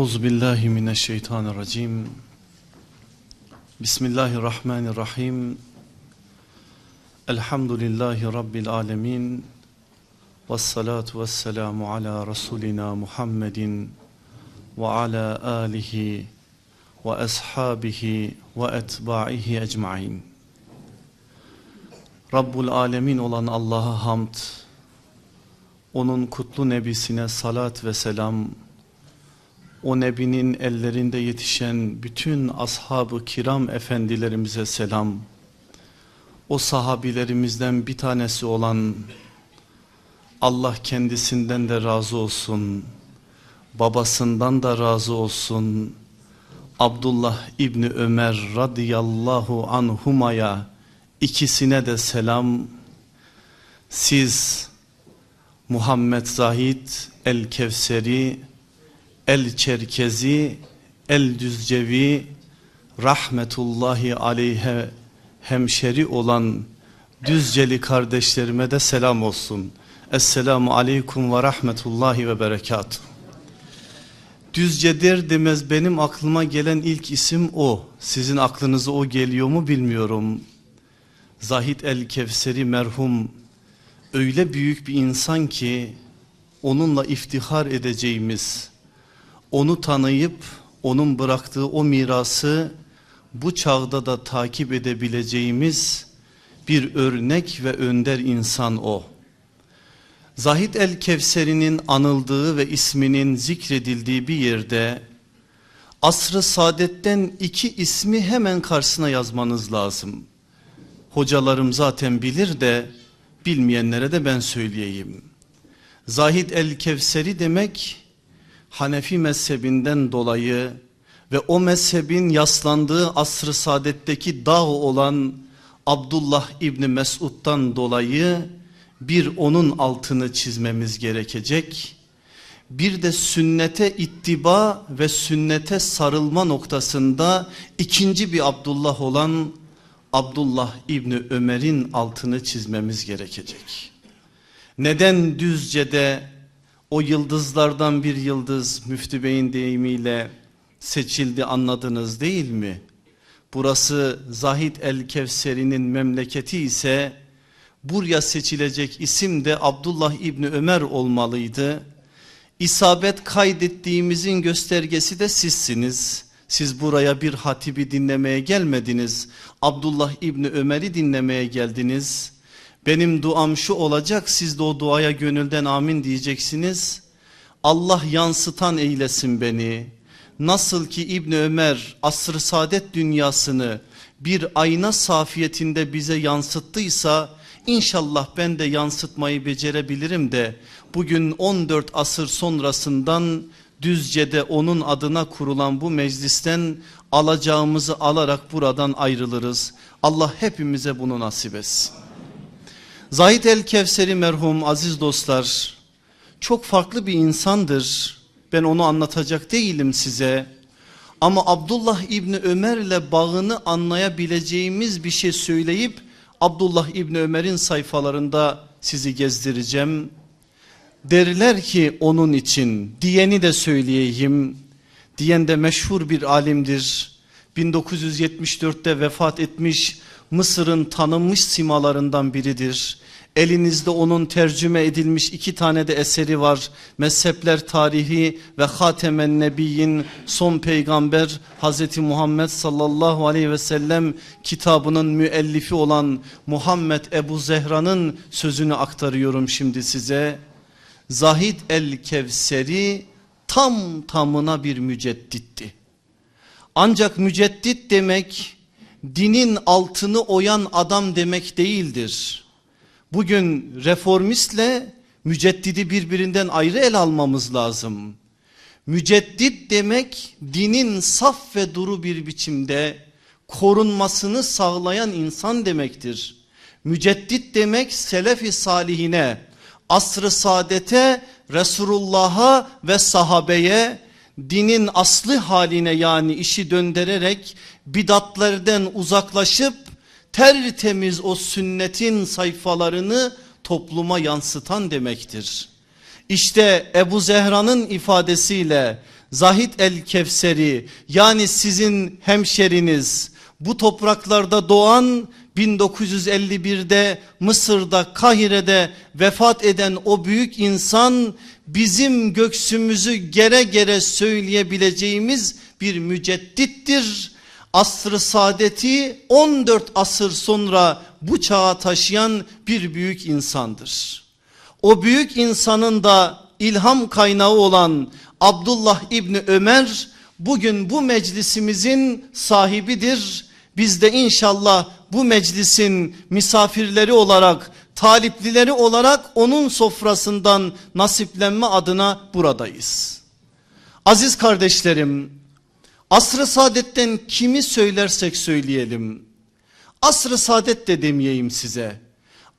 Euzu billahi mineşşeytanirracim. Bismillahirrahmanirrahim. Elhamdülillahi rabbil alamin. Ves salatu vesselamu ala rasulina Muhammedin ve ala alihi ve ashabihi ve etba'ihi ecmaîn. Rabbul alemin olan Allah'a hamd. Onun kutlu nebisine salat ve selam o nebinin ellerinde yetişen bütün ashab-ı kiram efendilerimize selam. O sahabilerimizden bir tanesi olan Allah kendisinden de razı olsun. Babasından da razı olsun. Abdullah İbni Ömer radıyallahu anhumaya ikisine de selam. Siz Muhammed Zahid El-Kevseri El Çerkezi, El Düzcevi, rahmetullahi aleyhe hemşeri olan Düzceli kardeşlerime de selam olsun. Esselamu aleyküm ve rahmetullahi ve berekatuhu. Düzce der demez benim aklıma gelen ilk isim o. Sizin aklınıza o geliyor mu bilmiyorum. Zahid el Kevseri merhum öyle büyük bir insan ki onunla iftihar edeceğimiz onu tanıyıp onun bıraktığı o mirası bu çağda da takip edebileceğimiz bir örnek ve önder insan o. Zahid el Kevseri'nin anıldığı ve isminin zikredildiği bir yerde asrı saadetten iki ismi hemen karşısına yazmanız lazım. Hocalarım zaten bilir de bilmeyenlere de ben söyleyeyim. Zahid el Kevseri demek Hanefi mezhebinden dolayı ve o mezhebin yaslandığı asr-ı saadetteki dağ olan Abdullah İbni Mesud'dan dolayı bir onun altını çizmemiz gerekecek. Bir de sünnete ittiba ve sünnete sarılma noktasında ikinci bir Abdullah olan Abdullah İbni Ömer'in altını çizmemiz gerekecek. Neden Düzce'de o yıldızlardan bir yıldız Müftü Bey'in deyimiyle seçildi anladınız değil mi? Burası Zahid el Kevseri'nin memleketi ise buraya seçilecek isim de Abdullah İbni Ömer olmalıydı. İsabet kaydettiğimizin göstergesi de sizsiniz. Siz buraya bir hatibi dinlemeye gelmediniz. Abdullah İbni Ömer'i dinlemeye geldiniz. Benim duam şu olacak siz de o duaya gönülden amin diyeceksiniz. Allah yansıtan eylesin beni. Nasıl ki İbni Ömer asr-ı saadet dünyasını bir ayna safiyetinde bize yansıttıysa inşallah ben de yansıtmayı becerebilirim de bugün 14 asır sonrasından Düzce'de onun adına kurulan bu meclisten alacağımızı alarak buradan ayrılırız. Allah hepimize bunu nasip etsin. Zahid el Kevseri merhum aziz dostlar çok farklı bir insandır. Ben onu anlatacak değilim size. Ama Abdullah İbni Ömer ile bağını anlayabileceğimiz bir şey söyleyip Abdullah İbni Ömer'in sayfalarında sizi gezdireceğim. Derler ki onun için diyeni de söyleyeyim. Diyen de meşhur bir alimdir. 1974'te vefat etmiş Mısır'ın tanınmış simalarından biridir. Elinizde onun tercüme edilmiş iki tane de eseri var. Mezhepler tarihi ve Hatemen Nebiyyin son peygamber Hazreti Muhammed sallallahu aleyhi ve sellem kitabının müellifi olan Muhammed Ebu Zehra'nın sözünü aktarıyorum şimdi size. Zahid el Kevseri tam tamına bir mücedditti. Ancak müceddit demek dinin altını oyan adam demek değildir. Bugün reformistle müceddidi birbirinden ayrı el almamız lazım. Müceddit demek dinin saf ve duru bir biçimde korunmasını sağlayan insan demektir. Müceddit demek selefi salihine, asrı saadete, Resulullah'a ve sahabeye dinin aslı haline yani işi döndürerek bidatlerden uzaklaşıp tertemiz o sünnetin sayfalarını topluma yansıtan demektir. İşte Ebu Zehra'nın ifadesiyle Zahid el Kevseri yani sizin hemşeriniz bu topraklarda doğan 1951'de Mısır'da Kahire'de vefat eden o büyük insan bizim göksümüzü gere gere söyleyebileceğimiz bir müceddittir. Asr-ı saadeti 14 asır sonra bu çağa taşıyan bir büyük insandır. O büyük insanın da ilham kaynağı olan Abdullah İbni Ömer bugün bu meclisimizin sahibidir. Biz de inşallah bu meclisin misafirleri olarak, taliplileri olarak onun sofrasından nasiplenme adına buradayız. Aziz kardeşlerim, asr-ı saadetten kimi söylersek söyleyelim. Asr-ı saadet de demeyeyim size.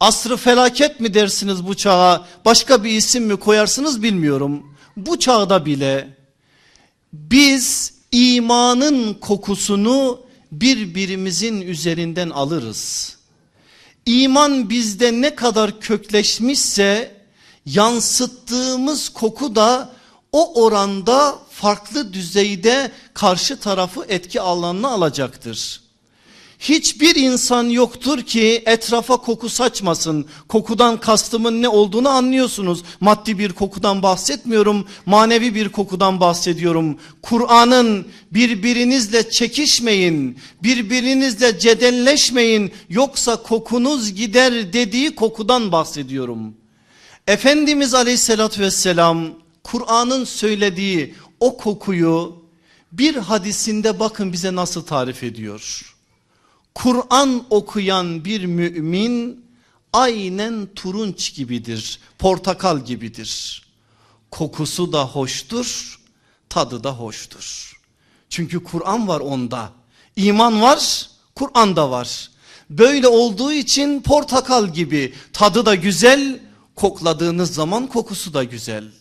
Asrı felaket mi dersiniz bu çağa başka bir isim mi koyarsınız bilmiyorum. Bu çağda bile biz imanın kokusunu birbirimizin üzerinden alırız. İman bizde ne kadar kökleşmişse yansıttığımız koku da o oranda farklı düzeyde karşı tarafı etki alanına alacaktır. Hiçbir insan yoktur ki etrafa koku saçmasın. Kokudan kastımın ne olduğunu anlıyorsunuz. Maddi bir kokudan bahsetmiyorum. Manevi bir kokudan bahsediyorum. Kur'an'ın birbirinizle çekişmeyin. Birbirinizle cedelleşmeyin. Yoksa kokunuz gider dediği kokudan bahsediyorum. Efendimiz aleyhissalatü vesselam Kur'an'ın söylediği o kokuyu bir hadisinde bakın bize nasıl tarif ediyor. Kur'an okuyan bir mümin aynen turunç gibidir, portakal gibidir. Kokusu da hoştur, tadı da hoştur. Çünkü Kur'an var onda. İman var, Kur'an da var. Böyle olduğu için portakal gibi tadı da güzel, kokladığınız zaman kokusu da güzel.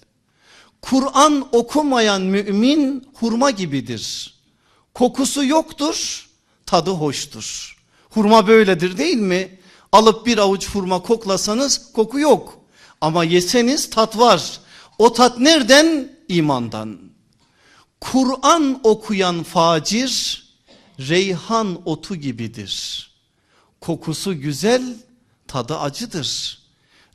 Kur'an okumayan mümin hurma gibidir. Kokusu yoktur, tadı hoştur. Hurma böyledir değil mi? Alıp bir avuç hurma koklasanız koku yok. Ama yeseniz tat var. O tat nereden? İmandan. Kur'an okuyan facir reyhan otu gibidir. Kokusu güzel, tadı acıdır.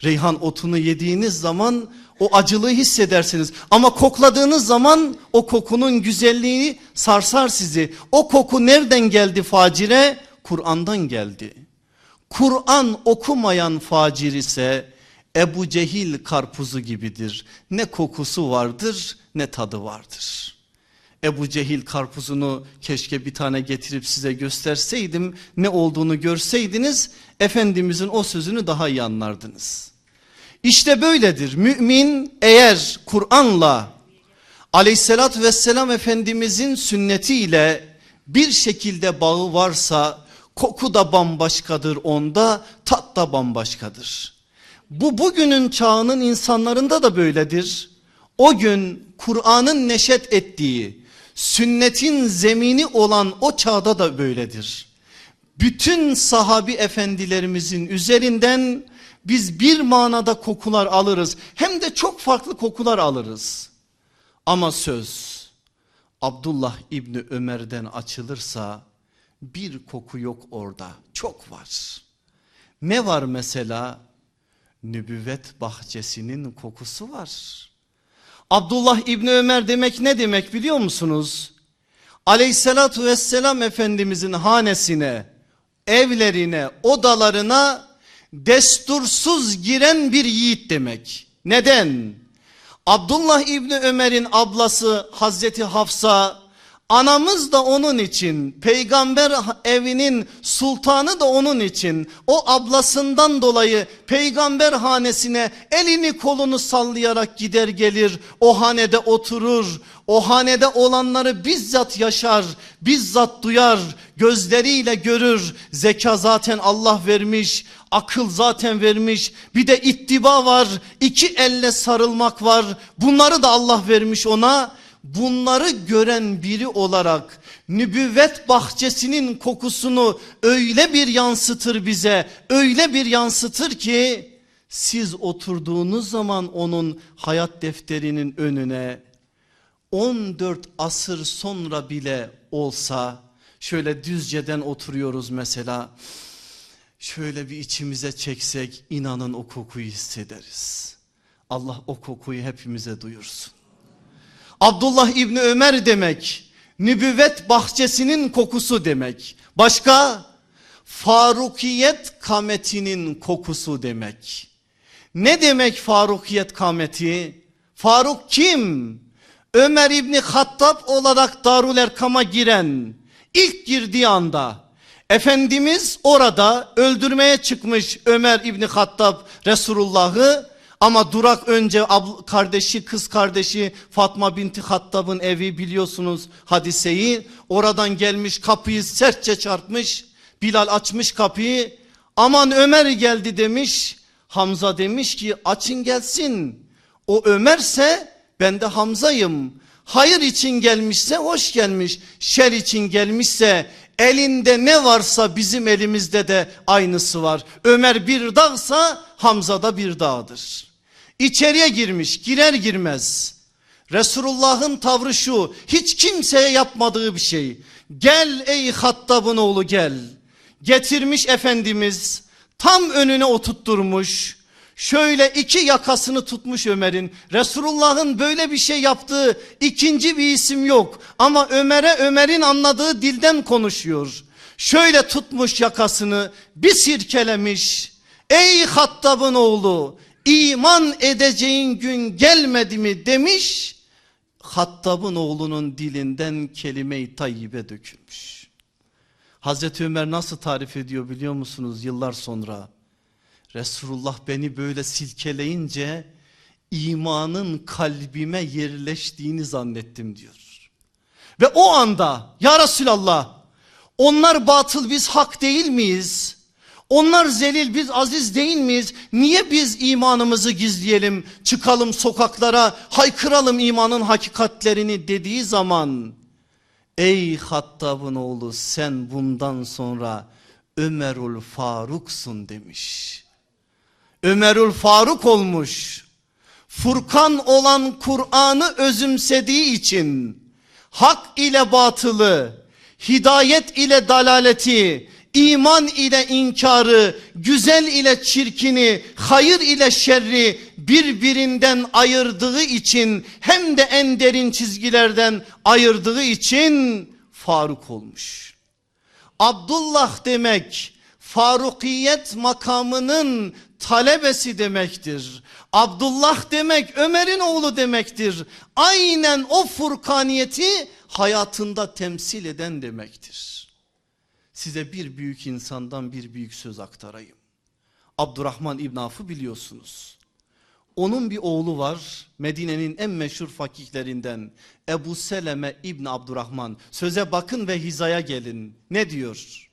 Reyhan otunu yediğiniz zaman o acılığı hissedersiniz. Ama kokladığınız zaman o kokunun güzelliği sarsar sizi. O koku nereden geldi facire? Kur'an'dan geldi. Kur'an okumayan facir ise Ebu Cehil karpuzu gibidir. Ne kokusu vardır ne tadı vardır. Ebu Cehil karpuzunu keşke bir tane getirip size gösterseydim ne olduğunu görseydiniz Efendimizin o sözünü daha iyi anlardınız. İşte böyledir mümin eğer Kur'an'la aleyhissalatü vesselam efendimizin sünnetiyle bir şekilde bağı varsa koku da bambaşkadır onda tat da bambaşkadır. Bu bugünün çağının insanlarında da böyledir. O gün Kur'an'ın neşet ettiği sünnetin zemini olan o çağda da böyledir. Bütün sahabi efendilerimizin üzerinden biz bir manada kokular alırız. Hem de çok farklı kokular alırız. Ama söz Abdullah İbni Ömer'den açılırsa bir koku yok orada. Çok var. Ne var mesela? Nübüvvet bahçesinin kokusu var. Abdullah İbni Ömer demek ne demek biliyor musunuz? Aleyhissalatu vesselam Efendimizin hanesine, evlerine, odalarına destursuz giren bir yiğit demek. Neden? Abdullah İbni Ömer'in ablası Hazreti Hafsa Anamız da onun için, peygamber evinin sultanı da onun için. O ablasından dolayı peygamber hanesine elini kolunu sallayarak gider gelir. O hanede oturur. O hanede olanları bizzat yaşar, bizzat duyar, gözleriyle görür. Zeka zaten Allah vermiş, akıl zaten vermiş. Bir de ittiba var, iki elle sarılmak var. Bunları da Allah vermiş ona bunları gören biri olarak nübüvvet bahçesinin kokusunu öyle bir yansıtır bize öyle bir yansıtır ki siz oturduğunuz zaman onun hayat defterinin önüne 14 asır sonra bile olsa şöyle düzceden oturuyoruz mesela şöyle bir içimize çeksek inanın o kokuyu hissederiz. Allah o kokuyu hepimize duyursun. Abdullah İbni Ömer demek nübüvvet bahçesinin kokusu demek. Başka Farukiyet kametinin kokusu demek. Ne demek Farukiyet kameti? Faruk kim? Ömer İbni Hattab olarak Darul Erkam'a giren ilk girdiği anda Efendimiz orada öldürmeye çıkmış Ömer İbni Hattab Resulullah'ı ama durak önce kardeşi kız kardeşi Fatma binti Hattab'ın evi biliyorsunuz hadiseyi. Oradan gelmiş kapıyı sertçe çarpmış. Bilal açmış kapıyı. Aman Ömer geldi demiş. Hamza demiş ki açın gelsin. O Ömerse ben de Hamza'yım. Hayır için gelmişse hoş gelmiş. Şer için gelmişse elinde ne varsa bizim elimizde de aynısı var. Ömer bir dağsa Hamza da bir dağdır. İçeriye girmiş girer girmez. Resulullah'ın tavrı şu hiç kimseye yapmadığı bir şey. Gel ey Hattab'ın oğlu gel. Getirmiş Efendimiz tam önüne oturtturmuş. Şöyle iki yakasını tutmuş Ömer'in. Resulullah'ın böyle bir şey yaptığı ikinci bir isim yok. Ama Ömer'e Ömer'in anladığı dilden konuşuyor. Şöyle tutmuş yakasını bir sirkelemiş. Ey Hattab'ın oğlu iman edeceğin gün gelmedi mi demiş. Hattab'ın oğlunun dilinden kelime-i tayyibe dökülmüş. Hazreti Ömer nasıl tarif ediyor biliyor musunuz yıllar sonra? Resulullah beni böyle silkeleyince imanın kalbime yerleştiğini zannettim diyor. Ve o anda ya Resulallah onlar batıl biz hak değil miyiz? Onlar zelil biz aziz değil miyiz? Niye biz imanımızı gizleyelim çıkalım sokaklara haykıralım imanın hakikatlerini dediği zaman Ey Hattab'ın oğlu sen bundan sonra Ömerül Faruk'sun demiş. Ömerül Faruk olmuş. Furkan olan Kur'an'ı özümsediği için hak ile batılı, hidayet ile dalaleti, iman ile inkarı, güzel ile çirkini, hayır ile şerri birbirinden ayırdığı için hem de en derin çizgilerden ayırdığı için Faruk olmuş. Abdullah demek Farukiyet makamının talebesi demektir. Abdullah demek Ömer'in oğlu demektir. Aynen o furkaniyeti hayatında temsil eden demektir. Size bir büyük insandan bir büyük söz aktarayım. Abdurrahman İbn Af'ı biliyorsunuz. Onun bir oğlu var Medine'nin en meşhur fakihlerinden Ebu Seleme İbn Abdurrahman. Söze bakın ve hizaya gelin. Ne diyor?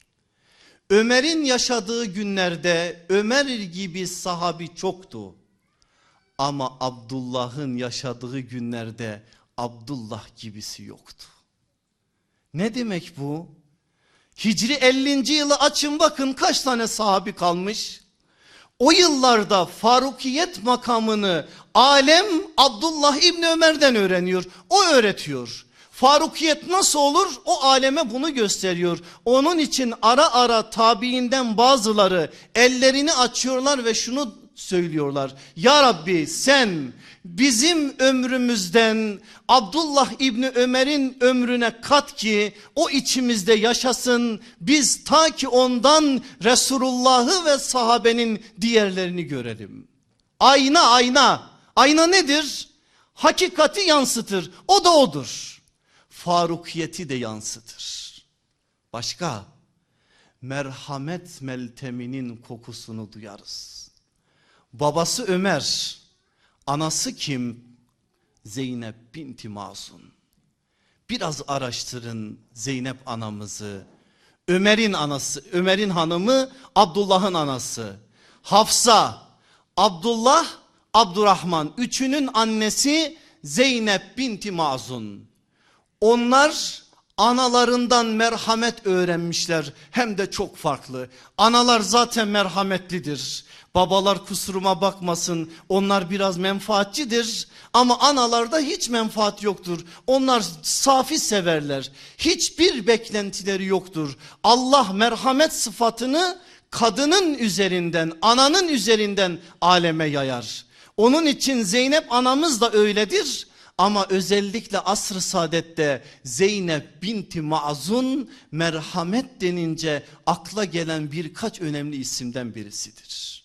Ömer'in yaşadığı günlerde Ömer gibi sahabi çoktu. Ama Abdullah'ın yaşadığı günlerde Abdullah gibisi yoktu. Ne demek bu? Hicri 50. yılı açın bakın kaç tane sahabi kalmış? O yıllarda Farukiyet makamını alem Abdullah İbni Ömer'den öğreniyor. O öğretiyor. Farukiyet nasıl olur? O aleme bunu gösteriyor. Onun için ara ara tabiinden bazıları ellerini açıyorlar ve şunu söylüyorlar. Ya Rabbi sen bizim ömrümüzden Abdullah İbni Ömer'in ömrüne kat ki o içimizde yaşasın. Biz ta ki ondan Resulullah'ı ve sahabenin diğerlerini görelim. Ayna ayna. Ayna nedir? Hakikati yansıtır. O da odur farukiyeti de yansıtır. Başka merhamet melteminin kokusunu duyarız. Babası Ömer, anası kim? Zeynep binti Masun. Biraz araştırın Zeynep anamızı. Ömer'in anası, Ömer'in hanımı Abdullah'ın anası. Hafsa, Abdullah, Abdurrahman üçünün annesi Zeynep binti Mazun. Onlar analarından merhamet öğrenmişler hem de çok farklı. Analar zaten merhametlidir. Babalar kusuruma bakmasın onlar biraz menfaatçidir ama analarda hiç menfaat yoktur. Onlar safi severler. Hiçbir beklentileri yoktur. Allah merhamet sıfatını kadının üzerinden ananın üzerinden aleme yayar. Onun için Zeynep anamız da öyledir. Ama özellikle asr-ı saadette Zeynep binti Mazun merhamet denince akla gelen birkaç önemli isimden birisidir.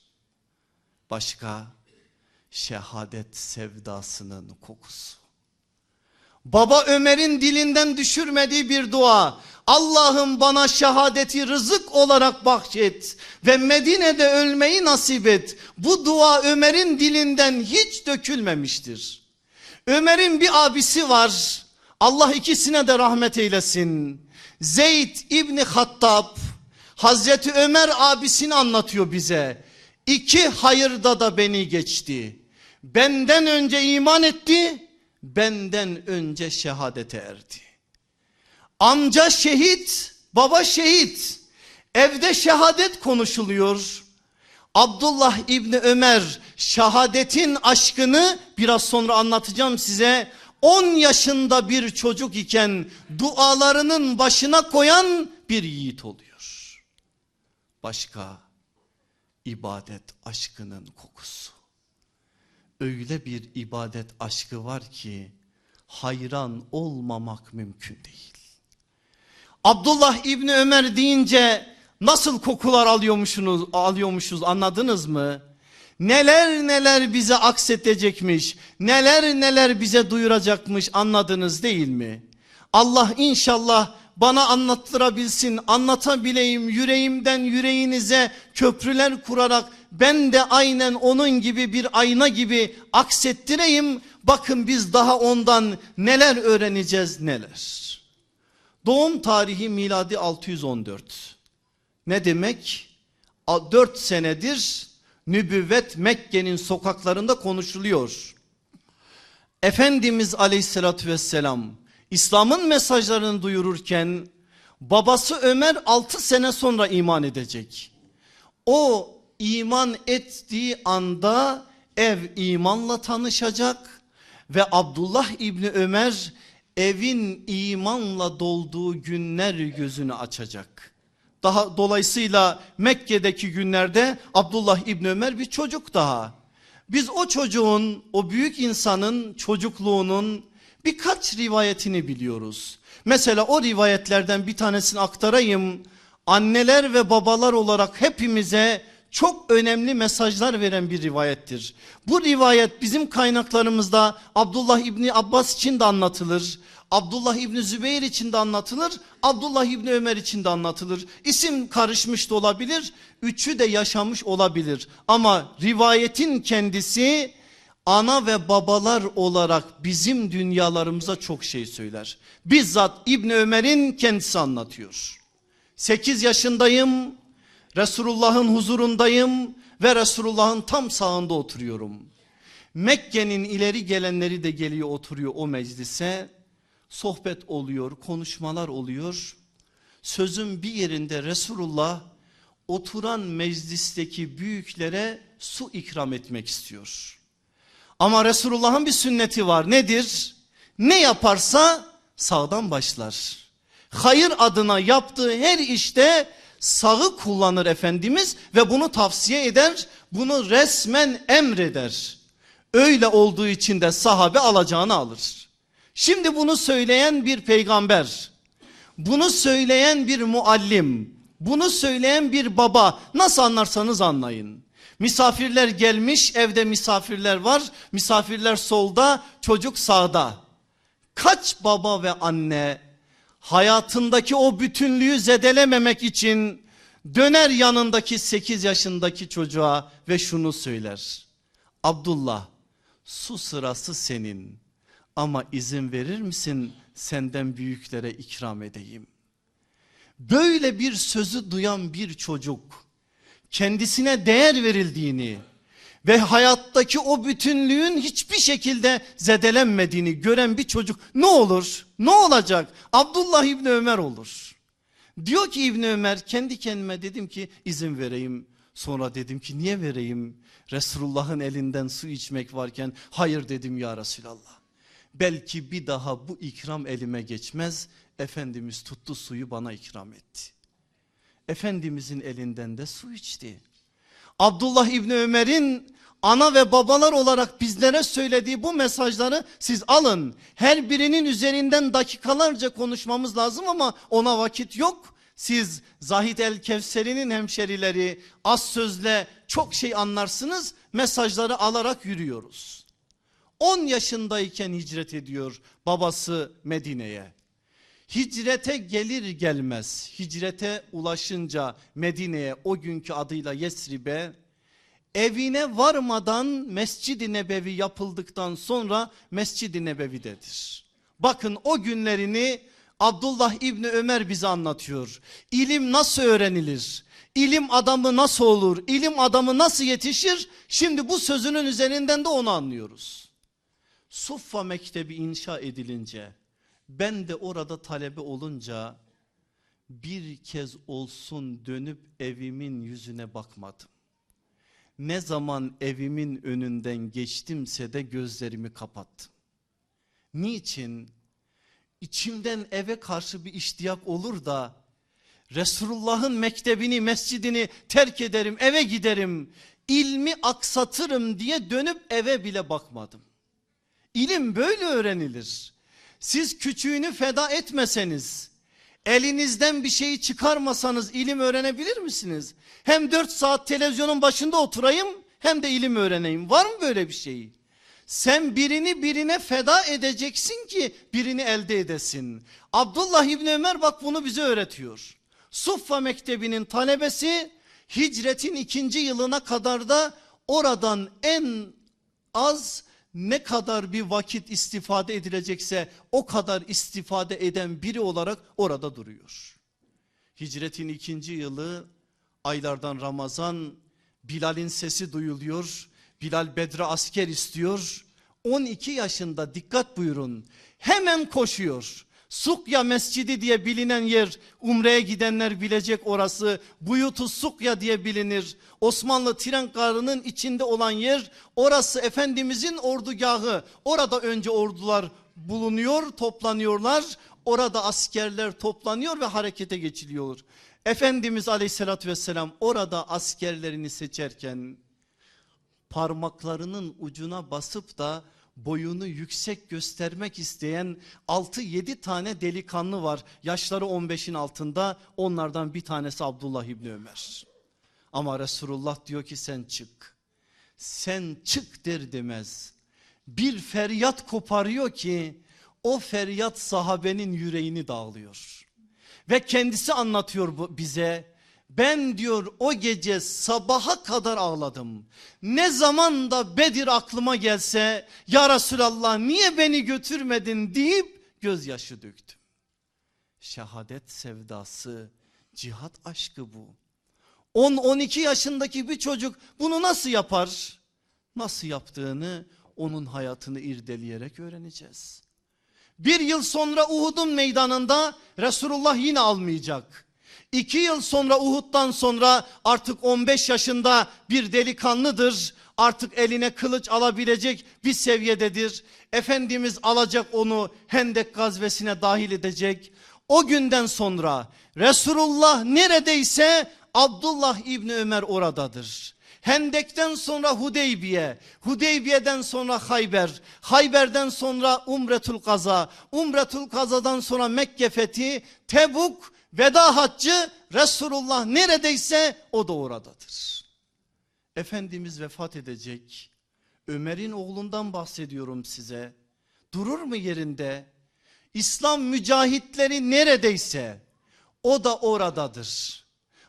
Başka şehadet sevdasının kokusu. Baba Ömer'in dilinden düşürmediği bir dua. Allah'ım bana şehadeti rızık olarak bahşet ve Medine'de ölmeyi nasip et. Bu dua Ömer'in dilinden hiç dökülmemiştir. Ömer'in bir abisi var. Allah ikisine de rahmet eylesin. Zeyd İbni Hattab Hazreti Ömer abisini anlatıyor bize. İki hayırda da beni geçti. Benden önce iman etti, benden önce şehadete erdi. Amca şehit, baba şehit. Evde şehadet konuşuluyor. Abdullah İbni Ömer şehadetin aşkını biraz sonra anlatacağım size. 10 yaşında bir çocuk iken dualarının başına koyan bir yiğit oluyor. Başka ibadet aşkının kokusu. Öyle bir ibadet aşkı var ki hayran olmamak mümkün değil. Abdullah İbni Ömer deyince nasıl kokular alıyormuşsunuz, alıyormuşuz anladınız mı? Neler neler bize aksetecekmiş, neler neler bize duyuracakmış anladınız değil mi? Allah inşallah bana anlattırabilsin, anlatabileyim yüreğimden yüreğinize köprüler kurarak ben de aynen onun gibi bir ayna gibi aksettireyim. Bakın biz daha ondan neler öğreneceğiz neler. Doğum tarihi miladi 614. Ne demek? 4 senedir nübüvvet Mekke'nin sokaklarında konuşuluyor. Efendimiz aleyhissalatü vesselam İslam'ın mesajlarını duyururken babası Ömer 6 sene sonra iman edecek. O iman ettiği anda ev imanla tanışacak ve Abdullah İbni Ömer evin imanla dolduğu günler gözünü açacak. Daha dolayısıyla Mekke'deki günlerde Abdullah İbni Ömer bir çocuk daha. Biz o çocuğun, o büyük insanın çocukluğunun birkaç rivayetini biliyoruz. Mesela o rivayetlerden bir tanesini aktarayım. Anneler ve babalar olarak hepimize çok önemli mesajlar veren bir rivayettir. Bu rivayet bizim kaynaklarımızda Abdullah İbni Abbas için de anlatılır. Abdullah İbni Zübeyir için de anlatılır. Abdullah İbni Ömer için de anlatılır. İsim karışmış da olabilir. Üçü de yaşamış olabilir. Ama rivayetin kendisi ana ve babalar olarak bizim dünyalarımıza çok şey söyler. Bizzat İbni Ömer'in kendisi anlatıyor. 8 yaşındayım. Resulullah'ın huzurundayım ve Resulullah'ın tam sağında oturuyorum. Mekke'nin ileri gelenleri de geliyor oturuyor o meclise. Sohbet oluyor, konuşmalar oluyor. Sözün bir yerinde Resulullah oturan meclisteki büyüklere su ikram etmek istiyor. Ama Resulullah'ın bir sünneti var. Nedir? Ne yaparsa sağdan başlar. Hayır adına yaptığı her işte sağı kullanır Efendimiz ve bunu tavsiye eder. Bunu resmen emreder. Öyle olduğu için de sahabe alacağını alır. Şimdi bunu söyleyen bir peygamber, bunu söyleyen bir muallim, bunu söyleyen bir baba nasıl anlarsanız anlayın. Misafirler gelmiş evde misafirler var. Misafirler solda çocuk sağda. Kaç baba ve anne hayatındaki o bütünlüğü zedelememek için döner yanındaki 8 yaşındaki çocuğa ve şunu söyler. Abdullah su sırası senin ama izin verir misin senden büyüklere ikram edeyim. Böyle bir sözü duyan bir çocuk kendisine değer verildiğini ve hayattaki o bütünlüğün hiçbir şekilde zedelenmediğini gören bir çocuk ne olur? Ne olacak? Abdullah İbni Ömer olur. Diyor ki İbni Ömer kendi kendime dedim ki izin vereyim. Sonra dedim ki niye vereyim Resulullah'ın elinden su içmek varken hayır dedim ya Resulallah. Belki bir daha bu ikram elime geçmez. Efendimiz tuttu suyu bana ikram etti. Efendimizin elinden de su içti. Abdullah İbni Ömer'in ana ve babalar olarak bizlere söylediği bu mesajları siz alın. Her birinin üzerinden dakikalarca konuşmamız lazım ama ona vakit yok. Siz Zahid el Kevseri'nin hemşerileri az sözle çok şey anlarsınız mesajları alarak yürüyoruz. 10 yaşındayken hicret ediyor babası Medine'ye. Hicrete gelir gelmez hicrete ulaşınca Medine'ye o günkü adıyla Yesrib'e evine varmadan Mescid-i Nebevi yapıldıktan sonra Mescid-i Nebevi'dedir. Bakın o günlerini Abdullah İbni Ömer bize anlatıyor. İlim nasıl öğrenilir? İlim adamı nasıl olur? İlim adamı nasıl yetişir? Şimdi bu sözünün üzerinden de onu anlıyoruz. Suffa Mektebi inşa edilince ben de orada talebe olunca bir kez olsun dönüp evimin yüzüne bakmadım. Ne zaman evimin önünden geçtimse de gözlerimi kapattım. Niçin? İçimden eve karşı bir iştiyak olur da Resulullah'ın mektebini, mescidini terk ederim, eve giderim, ilmi aksatırım diye dönüp eve bile bakmadım. İlim böyle öğrenilir. Siz küçüğünü feda etmeseniz, elinizden bir şeyi çıkarmasanız ilim öğrenebilir misiniz? Hem dört saat televizyonun başında oturayım hem de ilim öğreneyim. Var mı böyle bir şey? Sen birini birine feda edeceksin ki birini elde edesin. Abdullah İbni Ömer bak bunu bize öğretiyor. Suffa Mektebi'nin talebesi hicretin ikinci yılına kadar da oradan en az ne kadar bir vakit istifade edilecekse o kadar istifade eden biri olarak orada duruyor. Hicretin ikinci yılı aylardan Ramazan Bilal'in sesi duyuluyor. Bilal Bedre asker istiyor. 12 yaşında dikkat buyurun hemen koşuyor. Sukya Mescidi diye bilinen yer Umre'ye gidenler bilecek orası. Buyutu Sukya diye bilinir. Osmanlı tren garının içinde olan yer orası Efendimizin ordugahı. Orada önce ordular bulunuyor toplanıyorlar. Orada askerler toplanıyor ve harekete geçiliyor. Efendimiz aleyhissalatü vesselam orada askerlerini seçerken parmaklarının ucuna basıp da boyunu yüksek göstermek isteyen 6-7 tane delikanlı var. Yaşları 15'in altında onlardan bir tanesi Abdullah İbni Ömer. Ama Resulullah diyor ki sen çık. Sen çık der demez. Bir feryat koparıyor ki o feryat sahabenin yüreğini dağılıyor. Ve kendisi anlatıyor bize ben diyor o gece sabaha kadar ağladım. Ne zaman da Bedir aklıma gelse ya Resulallah niye beni götürmedin deyip gözyaşı döktüm. Şehadet sevdası, cihat aşkı bu. 10-12 yaşındaki bir çocuk bunu nasıl yapar? Nasıl yaptığını onun hayatını irdeleyerek öğreneceğiz. Bir yıl sonra Uhud'un meydanında Resulullah yine almayacak. İki yıl sonra Uhud'dan sonra artık 15 yaşında bir delikanlıdır. Artık eline kılıç alabilecek bir seviyededir. Efendimiz alacak onu Hendek gazvesine dahil edecek. O günden sonra Resulullah neredeyse Abdullah İbni Ömer oradadır. Hendek'ten sonra Hudeybiye, Hudeybiye'den sonra Hayber, Hayber'den sonra Umretul Kaza, Umretul Kaza'dan sonra Mekke fethi, Tebuk veda haccı Resulullah neredeyse o da oradadır. Efendimiz vefat edecek. Ömer'in oğlundan bahsediyorum size. Durur mu yerinde? İslam mücahitleri neredeyse o da oradadır.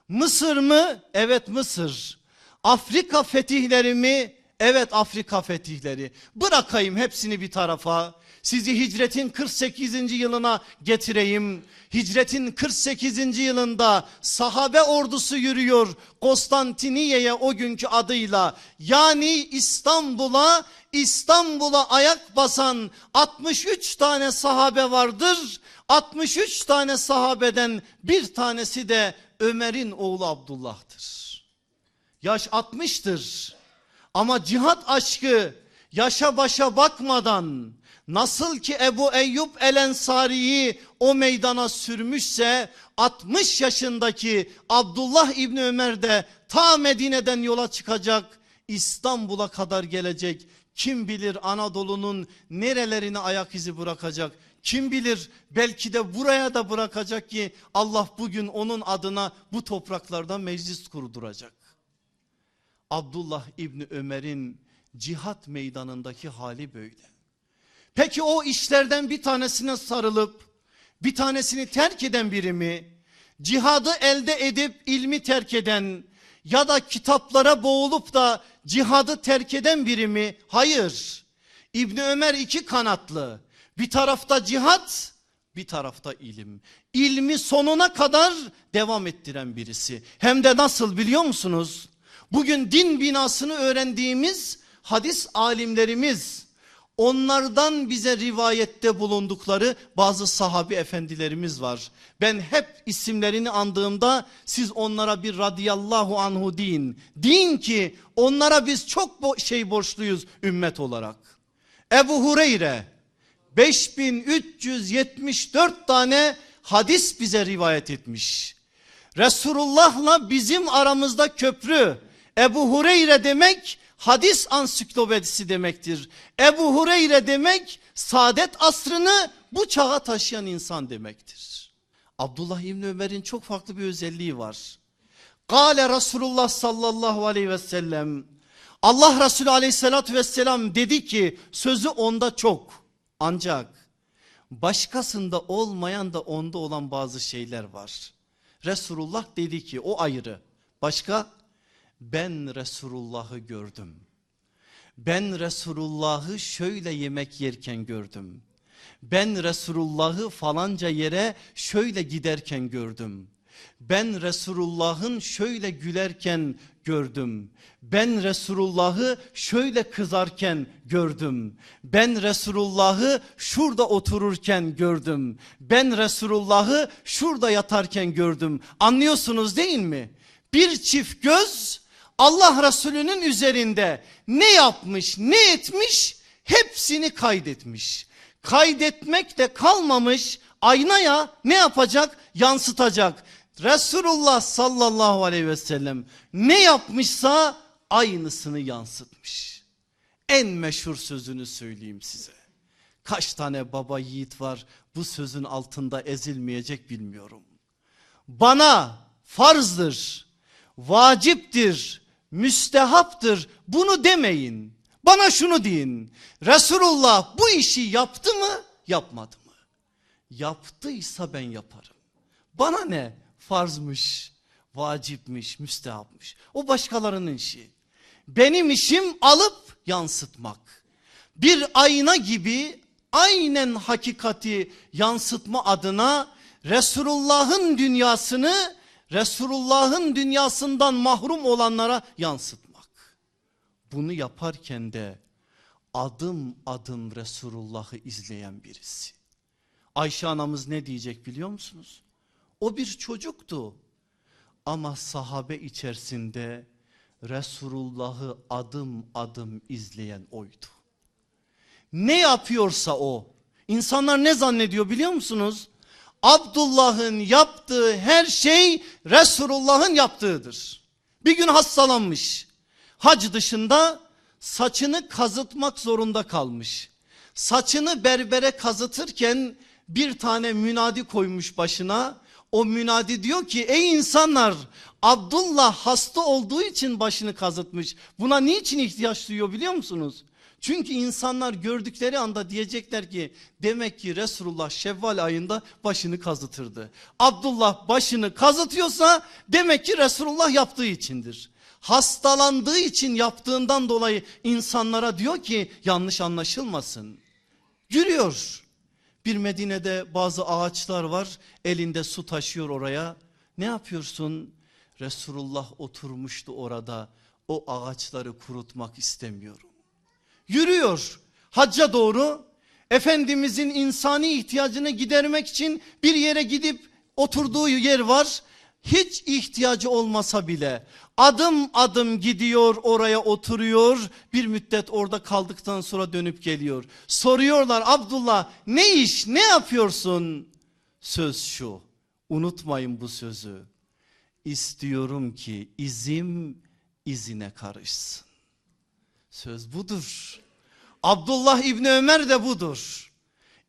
Mısır mı? Evet Mısır. Afrika fetihleri mi? Evet Afrika fetihleri. Bırakayım hepsini bir tarafa. Sizi hicretin 48. yılına getireyim. Hicretin 48. yılında sahabe ordusu yürüyor Konstantiniye'ye o günkü adıyla. Yani İstanbul'a İstanbul'a ayak basan 63 tane sahabe vardır. 63 tane sahabeden bir tanesi de Ömer'in oğlu Abdullah'tır. Yaş 60'tır. Ama cihat aşkı yaşa başa bakmadan nasıl ki Ebu Eyyub El Ensari'yi o meydana sürmüşse 60 yaşındaki Abdullah İbni Ömer de ta Medine'den yola çıkacak İstanbul'a kadar gelecek. Kim bilir Anadolu'nun nerelerine ayak izi bırakacak. Kim bilir belki de buraya da bırakacak ki Allah bugün onun adına bu topraklarda meclis kurduracak. Abdullah İbni Ömer'in cihat meydanındaki hali böyle. Peki o işlerden bir tanesine sarılıp bir tanesini terk eden biri mi? Cihadı elde edip ilmi terk eden ya da kitaplara boğulup da cihadı terk eden biri mi? Hayır. İbni Ömer iki kanatlı. Bir tarafta cihat, bir tarafta ilim. İlmi sonuna kadar devam ettiren birisi. Hem de nasıl biliyor musunuz? Bugün din binasını öğrendiğimiz hadis alimlerimiz onlardan bize rivayette bulundukları bazı sahabi efendilerimiz var. Ben hep isimlerini andığımda siz onlara bir radıyallahu anhu deyin. Deyin ki onlara biz çok şey borçluyuz ümmet olarak. Ebu Hureyre 5374 tane hadis bize rivayet etmiş. Resulullah'la bizim aramızda köprü. Ebu Hureyre demek hadis ansiklopedisi demektir. Ebu Hureyre demek saadet asrını bu çağa taşıyan insan demektir. Abdullah İbni Ömer'in çok farklı bir özelliği var. Kale Resulullah sallallahu aleyhi ve sellem Allah Resulü aleyhissalatü vesselam dedi ki sözü onda çok ancak başkasında olmayan da onda olan bazı şeyler var. Resulullah dedi ki o ayrı başka ben Resulullah'ı gördüm. Ben Resulullah'ı şöyle yemek yerken gördüm. Ben Resulullah'ı falanca yere şöyle giderken gördüm. Ben Resulullah'ın şöyle gülerken gördüm. Ben Resulullah'ı şöyle kızarken gördüm. Ben Resulullah'ı şurada otururken gördüm. Ben Resulullah'ı şurada yatarken gördüm. Anlıyorsunuz değil mi? Bir çift göz Allah Resulü'nün üzerinde ne yapmış ne etmiş hepsini kaydetmiş. Kaydetmek de kalmamış aynaya ne yapacak yansıtacak. Resulullah sallallahu aleyhi ve sellem ne yapmışsa aynısını yansıtmış. En meşhur sözünü söyleyeyim size. Kaç tane baba yiğit var bu sözün altında ezilmeyecek bilmiyorum. Bana farzdır, vaciptir, müstehaptır bunu demeyin. Bana şunu deyin. Resulullah bu işi yaptı mı yapmadı mı? Yaptıysa ben yaparım. Bana ne farzmış, vacipmiş, müstehapmış. O başkalarının işi. Benim işim alıp yansıtmak. Bir ayna gibi aynen hakikati yansıtma adına Resulullah'ın dünyasını Resulullah'ın dünyasından mahrum olanlara yansıtmak. Bunu yaparken de adım adım Resulullah'ı izleyen birisi. Ayşe anamız ne diyecek biliyor musunuz? O bir çocuktu ama sahabe içerisinde Resulullah'ı adım adım izleyen oydu. Ne yapıyorsa o insanlar ne zannediyor biliyor musunuz? Abdullah'ın yaptığı her şey Resulullah'ın yaptığıdır. Bir gün hastalanmış. Hac dışında saçını kazıtmak zorunda kalmış. Saçını berbere kazıtırken bir tane münadi koymuş başına. O münadi diyor ki ey insanlar Abdullah hasta olduğu için başını kazıtmış. Buna niçin ihtiyaç duyuyor biliyor musunuz? Çünkü insanlar gördükleri anda diyecekler ki demek ki Resulullah Şevval ayında başını kazıtırdı. Abdullah başını kazıtıyorsa demek ki Resulullah yaptığı içindir. Hastalandığı için yaptığından dolayı insanlara diyor ki yanlış anlaşılmasın. Yürüyor. Bir Medine'de bazı ağaçlar var elinde su taşıyor oraya. Ne yapıyorsun? Resulullah oturmuştu orada o ağaçları kurutmak istemiyorum yürüyor hacca doğru. Efendimizin insani ihtiyacını gidermek için bir yere gidip oturduğu yer var. hiç ihtiyacı olmasa bile adım adım gidiyor oraya oturuyor bir müddet orada kaldıktan sonra dönüp geliyor. Soruyorlar Abdullah ne iş ne yapıyorsun? Söz şu unutmayın bu sözü istiyorum ki izim izine karışsın. Söz budur. Abdullah İbni Ömer de budur.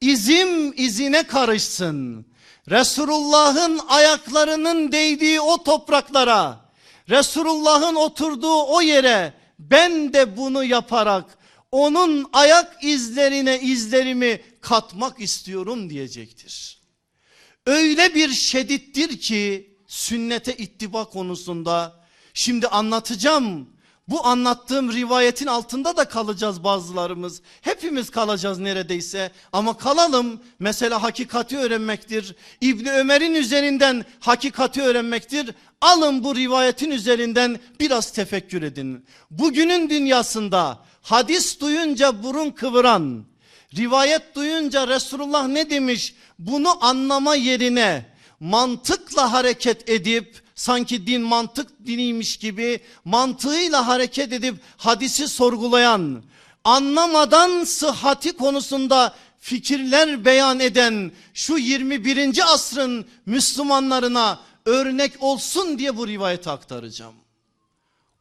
İzim izine karışsın. Resulullah'ın ayaklarının değdiği o topraklara, Resulullah'ın oturduğu o yere ben de bunu yaparak onun ayak izlerine izlerimi katmak istiyorum diyecektir. Öyle bir şedittir ki sünnete ittiba konusunda şimdi anlatacağım. Bu anlattığım rivayetin altında da kalacağız bazılarımız. Hepimiz kalacağız neredeyse ama kalalım. Mesela hakikati öğrenmektir. İbni Ömer'in üzerinden hakikati öğrenmektir. Alın bu rivayetin üzerinden biraz tefekkür edin. Bugünün dünyasında hadis duyunca burun kıvıran, rivayet duyunca Resulullah ne demiş bunu anlama yerine mantıkla hareket edip sanki din mantık diniymiş gibi mantığıyla hareket edip hadisi sorgulayan anlamadan sıhhati konusunda fikirler beyan eden şu 21. asrın Müslümanlarına örnek olsun diye bu rivayeti aktaracağım.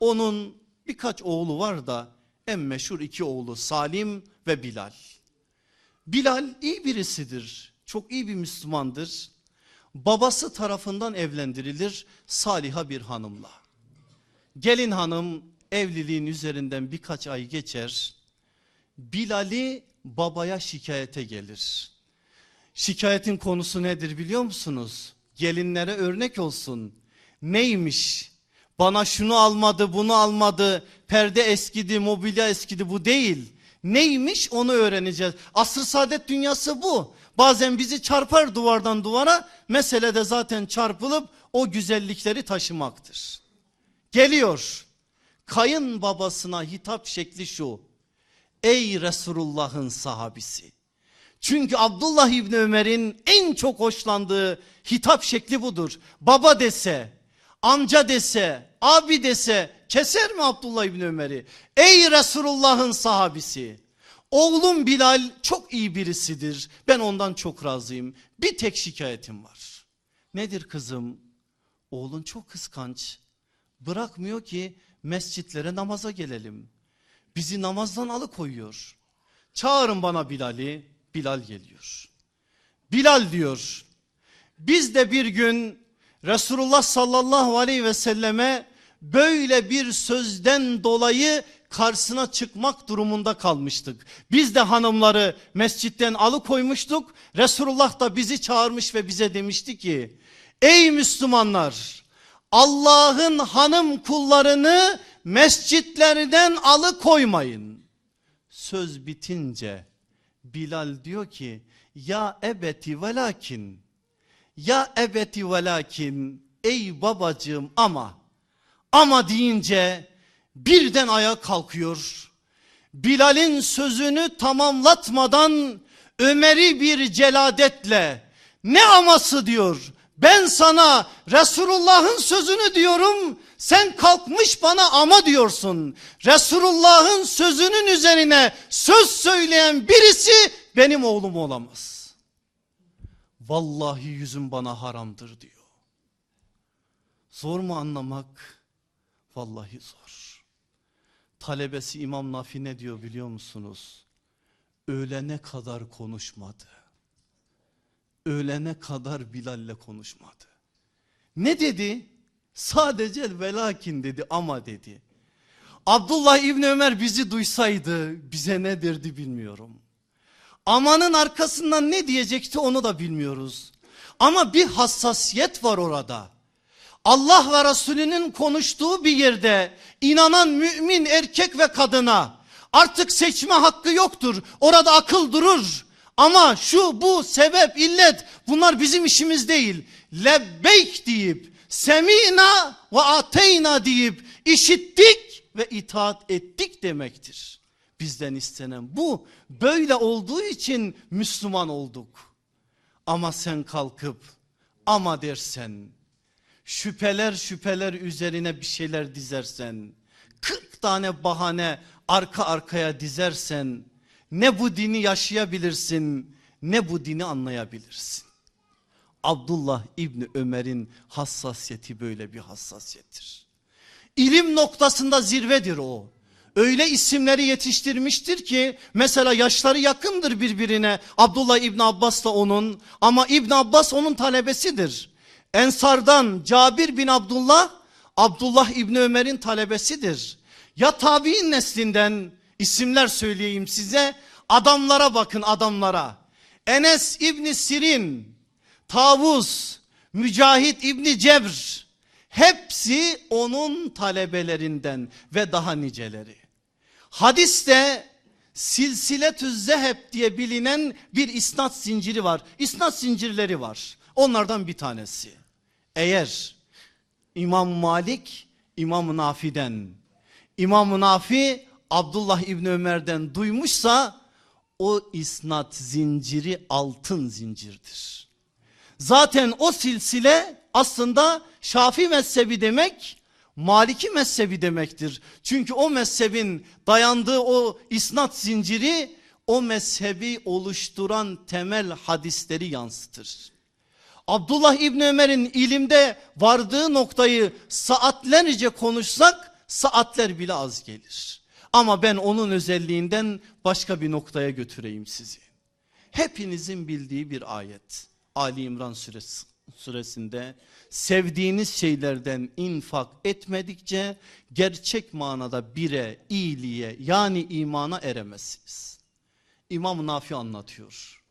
Onun birkaç oğlu var da en meşhur iki oğlu Salim ve Bilal. Bilal iyi birisidir. Çok iyi bir Müslümandır. Babası tarafından evlendirilir saliha bir hanımla. Gelin hanım evliliğin üzerinden birkaç ay geçer. Bilal'i babaya şikayete gelir. Şikayetin konusu nedir biliyor musunuz? Gelinlere örnek olsun. Neymiş? Bana şunu almadı bunu almadı perde eskidi mobilya eskidi bu değil. Neymiş onu öğreneceğiz. Asr saadet dünyası bu. Bazen bizi çarpar duvardan duvara. Mesele de zaten çarpılıp o güzellikleri taşımaktır. Geliyor. Kayın babasına hitap şekli şu. Ey Resulullah'ın sahabisi. Çünkü Abdullah İbni Ömer'in en çok hoşlandığı hitap şekli budur. Baba dese, amca dese, abi dese keser mi Abdullah İbni Ömer'i? Ey Resulullah'ın sahabisi. Oğlum Bilal çok iyi birisidir. Ben ondan çok razıyım. Bir tek şikayetim var. Nedir kızım? Oğlun çok kıskanç. Bırakmıyor ki mescitlere namaza gelelim. Bizi namazdan alıkoyuyor. Çağırın bana Bilal'i. Bilal geliyor. Bilal diyor. Biz de bir gün Resulullah sallallahu aleyhi ve selleme böyle bir sözden dolayı karşısına çıkmak durumunda kalmıştık. Biz de hanımları mescitten alıkoymuştuk. Resulullah da bizi çağırmış ve bize demişti ki ey Müslümanlar Allah'ın hanım kullarını mescitlerden alıkoymayın. Söz bitince Bilal diyor ki ya ebeti velakin ya ebeti velakin ey babacığım ama ama deyince birden ayağa kalkıyor. Bilal'in sözünü tamamlatmadan Ömer'i bir celadetle ne aması diyor. Ben sana Resulullah'ın sözünü diyorum sen kalkmış bana ama diyorsun. Resulullah'ın sözünün üzerine söz söyleyen birisi benim oğlum olamaz. Vallahi yüzüm bana haramdır diyor. Zor mu anlamak? Vallahi zor. Talebesi İmam Nafi ne diyor biliyor musunuz? Ölene kadar konuşmadı. Ölene kadar Bilal'le konuşmadı. Ne dedi? Sadece velakin dedi ama dedi. Abdullah İbni Ömer bizi duysaydı bize ne derdi bilmiyorum. Amanın arkasından ne diyecekti onu da bilmiyoruz. Ama bir hassasiyet var orada. Allah ve Resulünün konuştuğu bir yerde inanan mümin erkek ve kadına artık seçme hakkı yoktur. Orada akıl durur. Ama şu bu sebep illet bunlar bizim işimiz değil. Lebbeyk deyip semina ve ateyna deyip işittik ve itaat ettik demektir. Bizden istenen bu böyle olduğu için Müslüman olduk. Ama sen kalkıp ama dersen şüpheler şüpheler üzerine bir şeyler dizersen, 40 tane bahane arka arkaya dizersen ne bu dini yaşayabilirsin ne bu dini anlayabilirsin. Abdullah İbni Ömer'in hassasiyeti böyle bir hassasiyettir. İlim noktasında zirvedir o. Öyle isimleri yetiştirmiştir ki mesela yaşları yakındır birbirine. Abdullah İbni Abbas da onun ama İbni Abbas onun talebesidir. Ensardan Cabir bin Abdullah Abdullah İbni Ömer'in talebesidir. Ya tabi'in neslinden isimler söyleyeyim size adamlara bakın adamlara. Enes İbni Sirin, Tavus, Mücahit İbni Cebr hepsi onun talebelerinden ve daha niceleri. Hadiste silsiletü zeheb diye bilinen bir isnat zinciri var. İsnat zincirleri var. Onlardan bir tanesi. Eğer İmam Malik İmam Nafi'den, İmam Nafi Abdullah İbni Ömer'den duymuşsa o isnat zinciri altın zincirdir. Zaten o silsile aslında Şafi mezhebi demek Maliki mezhebi demektir. Çünkü o mezhebin dayandığı o isnat zinciri o mezhebi oluşturan temel hadisleri yansıtır. Abdullah İbni Ömer'in ilimde vardığı noktayı saatlerce konuşsak saatler bile az gelir. Ama ben onun özelliğinden başka bir noktaya götüreyim sizi. Hepinizin bildiği bir ayet. Ali İmran suresi, suresinde sevdiğiniz şeylerden infak etmedikçe gerçek manada bire, iyiliğe yani imana eremezsiniz. İmam Nafi anlatıyor.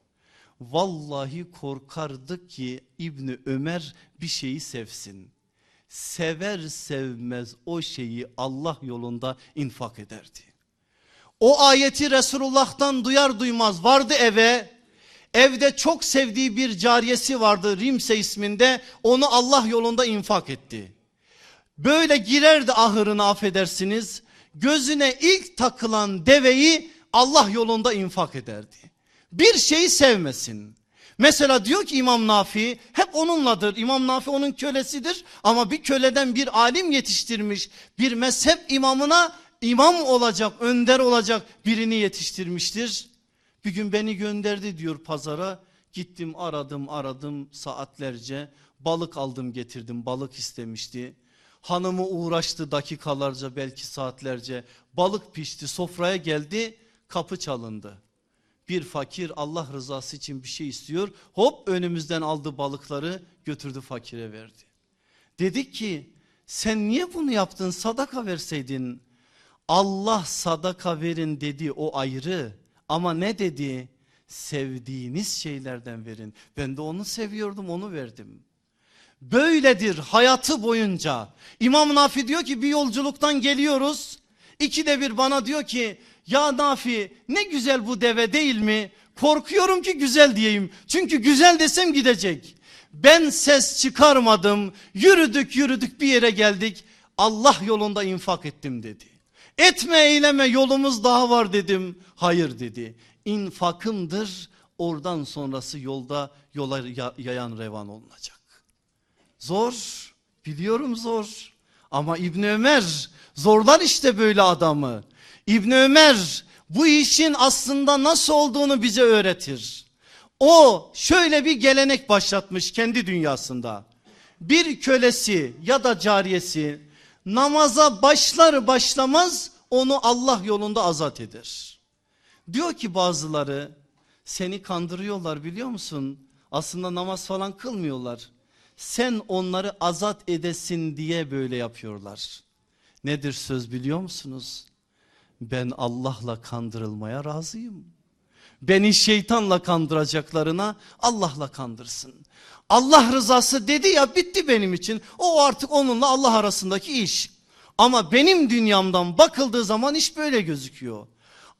Vallahi korkardık ki İbni Ömer bir şeyi sevsin. Sever sevmez o şeyi Allah yolunda infak ederdi. O ayeti Resulullah'tan duyar duymaz vardı eve. Evde çok sevdiği bir cariyesi vardı Rimse isminde onu Allah yolunda infak etti. Böyle girerdi ahırına affedersiniz gözüne ilk takılan deveyi Allah yolunda infak ederdi bir şeyi sevmesin. Mesela diyor ki İmam Nafi hep onunladır. İmam Nafi onun kölesidir ama bir köleden bir alim yetiştirmiş. Bir mezhep imamına imam olacak, önder olacak birini yetiştirmiştir. Bir gün beni gönderdi diyor pazara. Gittim aradım aradım saatlerce balık aldım getirdim balık istemişti. Hanımı uğraştı dakikalarca belki saatlerce balık pişti sofraya geldi kapı çalındı bir fakir Allah rızası için bir şey istiyor. Hop önümüzden aldı balıkları götürdü fakire verdi. Dedik ki sen niye bunu yaptın sadaka verseydin. Allah sadaka verin dedi o ayrı ama ne dedi? Sevdiğiniz şeylerden verin. Ben de onu seviyordum onu verdim. Böyledir hayatı boyunca. İmam Nafi diyor ki bir yolculuktan geliyoruz. İkide bir bana diyor ki ya Nafi ne güzel bu deve değil mi? Korkuyorum ki güzel diyeyim. Çünkü güzel desem gidecek. Ben ses çıkarmadım. Yürüdük yürüdük bir yere geldik. Allah yolunda infak ettim dedi. Etme eyleme yolumuz daha var dedim. Hayır dedi. İnfakımdır. Oradan sonrası yolda yola yayan revan olunacak. Zor. Biliyorum zor. Ama İbn Ömer zorlar işte böyle adamı. İbn Ömer bu işin aslında nasıl olduğunu bize öğretir. O şöyle bir gelenek başlatmış kendi dünyasında. Bir kölesi ya da cariyesi namaza başlar başlamaz onu Allah yolunda azat eder. Diyor ki bazıları seni kandırıyorlar biliyor musun? Aslında namaz falan kılmıyorlar. Sen onları azat edesin diye böyle yapıyorlar. Nedir söz biliyor musunuz? ben Allah'la kandırılmaya razıyım. Beni şeytanla kandıracaklarına Allah'la kandırsın. Allah rızası dedi ya bitti benim için. O artık onunla Allah arasındaki iş. Ama benim dünyamdan bakıldığı zaman iş böyle gözüküyor.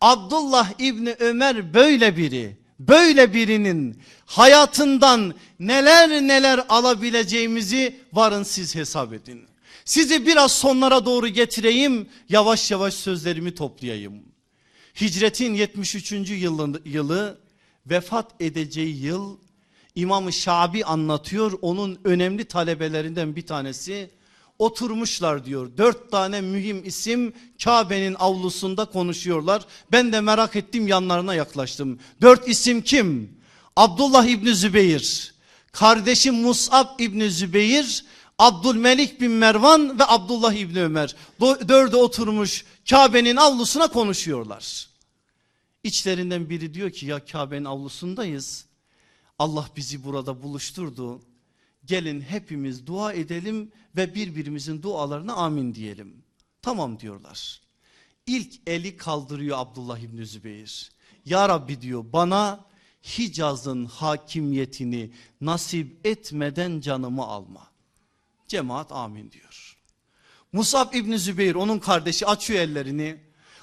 Abdullah İbni Ömer böyle biri. Böyle birinin hayatından neler neler alabileceğimizi varın siz hesap edin. Sizi biraz sonlara doğru getireyim yavaş yavaş sözlerimi toplayayım. Hicretin 73. yılı, yılı vefat edeceği yıl İmam-ı Şabi anlatıyor onun önemli talebelerinden bir tanesi oturmuşlar diyor. Dört tane mühim isim Kabe'nin avlusunda konuşuyorlar. Ben de merak ettim yanlarına yaklaştım. Dört isim kim? Abdullah İbni Zübeyir, kardeşi Mus'ab İbni Zübeyir, Abdülmelik bin Mervan ve Abdullah İbni Ömer. Dördü oturmuş Kabe'nin avlusuna konuşuyorlar. İçlerinden biri diyor ki ya Kabe'nin avlusundayız. Allah bizi burada buluşturdu. Gelin hepimiz dua edelim ve birbirimizin dualarına amin diyelim. Tamam diyorlar. İlk eli kaldırıyor Abdullah İbni Zübeyir. Ya Rabbi diyor bana Hicaz'ın hakimiyetini nasip etmeden canımı alma. Cemaat amin diyor. Musab İbni Zübeyir onun kardeşi açıyor ellerini.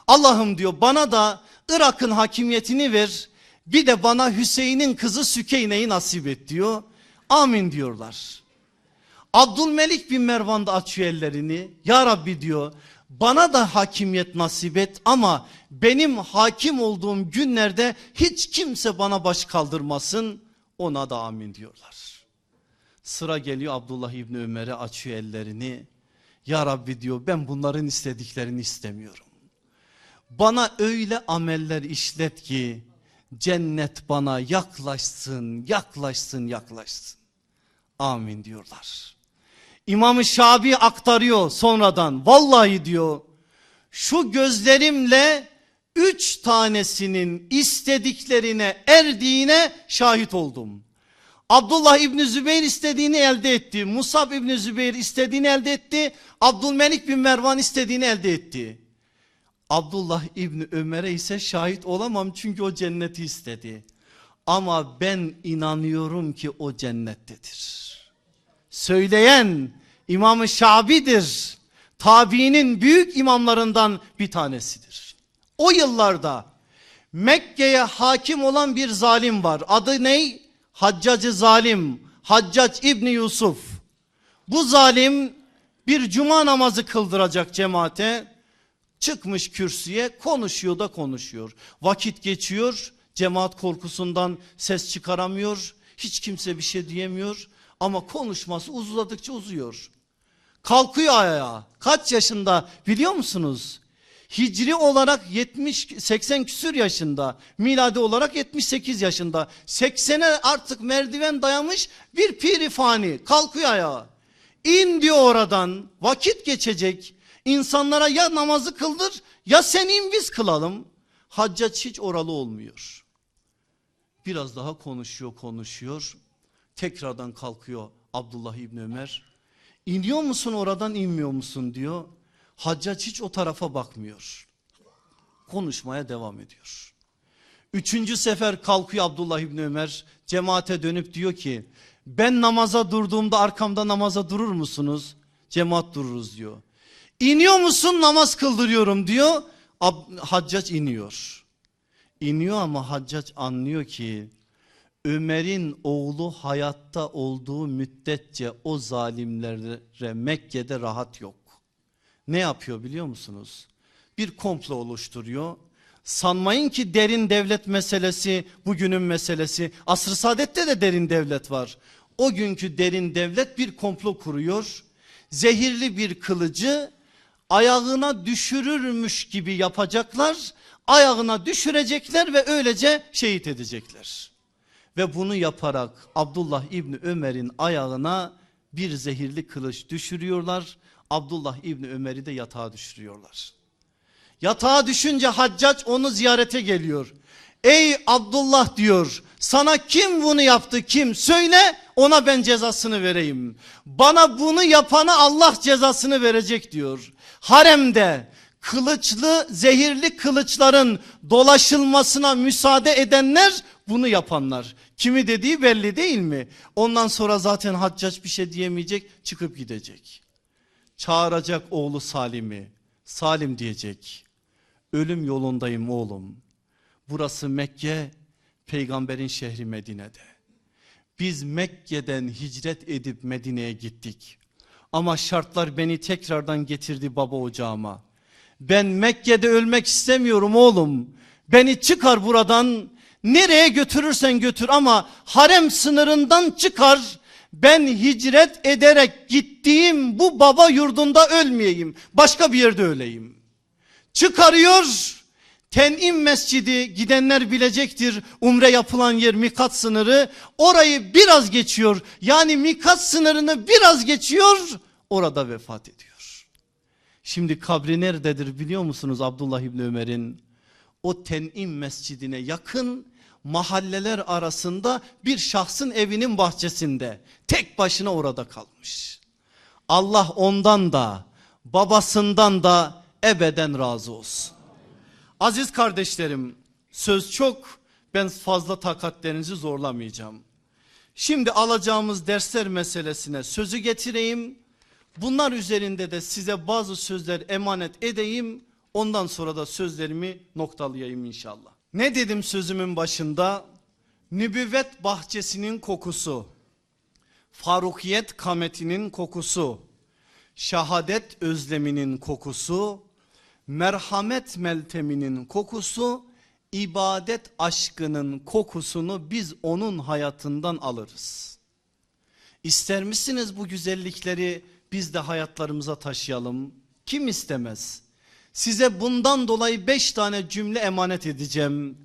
Allah'ım diyor bana da Irak'ın hakimiyetini ver. Bir de bana Hüseyin'in kızı Sükeyne'yi nasip et diyor. Amin diyorlar. Abdülmelik bin Mervan da açıyor ellerini. Ya Rabbi diyor bana da hakimiyet nasip et ama benim hakim olduğum günlerde hiç kimse bana baş kaldırmasın. Ona da amin diyorlar. Sıra geliyor Abdullah İbni Ömer'e açıyor ellerini. Ya Rabbi diyor ben bunların istediklerini istemiyorum. Bana öyle ameller işlet ki cennet bana yaklaşsın, yaklaşsın, yaklaşsın. Amin diyorlar. İmam-ı Şabi aktarıyor sonradan. Vallahi diyor şu gözlerimle üç tanesinin istediklerine erdiğine şahit oldum. Abdullah İbni Zübeyir istediğini elde etti. Musab İbni Zübeyir istediğini elde etti. Abdülmelik bin Mervan istediğini elde etti. Abdullah İbni Ömer'e ise şahit olamam çünkü o cenneti istedi. Ama ben inanıyorum ki o cennettedir. Söyleyen İmam-ı Şabi'dir. Tabiinin büyük imamlarından bir tanesidir. O yıllarda Mekke'ye hakim olan bir zalim var. Adı ne? Haccacı zalim. Haccac İbni Yusuf. Bu zalim bir cuma namazı kıldıracak cemaate. Çıkmış kürsüye konuşuyor da konuşuyor. Vakit geçiyor. Cemaat korkusundan ses çıkaramıyor. Hiç kimse bir şey diyemiyor. Ama konuşması uzadıkça uzuyor. Kalkıyor ayağa. Kaç yaşında biliyor musunuz? Hicri olarak 70 80 küsür yaşında, miladi olarak 78 yaşında. 80'e artık merdiven dayamış bir pirifani kalkıyor ayağa. İn diyor oradan. Vakit geçecek. İnsanlara ya namazı kıldır ya sen in biz kılalım. Haccac hiç oralı olmuyor. Biraz daha konuşuyor konuşuyor. Tekrardan kalkıyor Abdullah İbni Ömer. İniyor musun oradan inmiyor musun diyor. Haccac hiç o tarafa bakmıyor. Konuşmaya devam ediyor. Üçüncü sefer kalkıyor Abdullah İbni Ömer. Cemaate dönüp diyor ki ben namaza durduğumda arkamda namaza durur musunuz? Cemaat dururuz diyor. İniyor musun namaz kıldırıyorum diyor. Haccac iniyor. İniyor ama Haccac anlıyor ki Ömer'in oğlu hayatta olduğu müddetçe o zalimlere Mekke'de rahat yok. Ne yapıyor biliyor musunuz? Bir komplo oluşturuyor. Sanmayın ki derin devlet meselesi bugünün meselesi. Asr-ı Saadet'te de derin devlet var. O günkü derin devlet bir komplo kuruyor. Zehirli bir kılıcı ayağına düşürürmüş gibi yapacaklar. Ayağına düşürecekler ve öylece şehit edecekler. Ve bunu yaparak Abdullah İbni Ömer'in ayağına bir zehirli kılıç düşürüyorlar. Abdullah İbni Ömer'i de yatağa düşürüyorlar. Yatağa düşünce Haccac onu ziyarete geliyor. Ey Abdullah diyor sana kim bunu yaptı kim söyle ona ben cezasını vereyim. Bana bunu yapana Allah cezasını verecek diyor. Haremde kılıçlı zehirli kılıçların dolaşılmasına müsaade edenler bunu yapanlar. Kimi dediği belli değil mi? Ondan sonra zaten Haccac bir şey diyemeyecek çıkıp gidecek. Çağıracak oğlu Salim'i. Salim diyecek. Ölüm yolundayım oğlum. Burası Mekke, peygamberin şehri Medine'de. Biz Mekke'den hicret edip Medine'ye gittik. Ama şartlar beni tekrardan getirdi baba ocağıma. Ben Mekke'de ölmek istemiyorum oğlum. Beni çıkar buradan Nereye götürürsen götür ama harem sınırından çıkar. Ben hicret ederek gittiğim bu baba yurdunda ölmeyeyim. Başka bir yerde öleyim. Çıkarıyor. Ten'im mescidi gidenler bilecektir. Umre yapılan yer mikat sınırı. Orayı biraz geçiyor. Yani mikat sınırını biraz geçiyor. Orada vefat ediyor. Şimdi kabri nerededir biliyor musunuz Abdullah İbni Ömer'in? O Ten'im mescidine yakın mahalleler arasında bir şahsın evinin bahçesinde. Tek başına orada kalmış. Allah ondan da babasından da ebeden razı olsun. Aziz kardeşlerim söz çok ben fazla takatlerinizi zorlamayacağım. Şimdi alacağımız dersler meselesine sözü getireyim. Bunlar üzerinde de size bazı sözler emanet edeyim. Ondan sonra da sözlerimi noktalayayım inşallah. Ne dedim sözümün başında? Nübüvvet bahçesinin kokusu, Farukiyet kametinin kokusu, şahadet özleminin kokusu, merhamet melteminin kokusu, ibadet aşkının kokusunu biz onun hayatından alırız. İster misiniz bu güzellikleri biz de hayatlarımıza taşıyalım? Kim istemez? Size bundan dolayı beş tane cümle emanet edeceğim.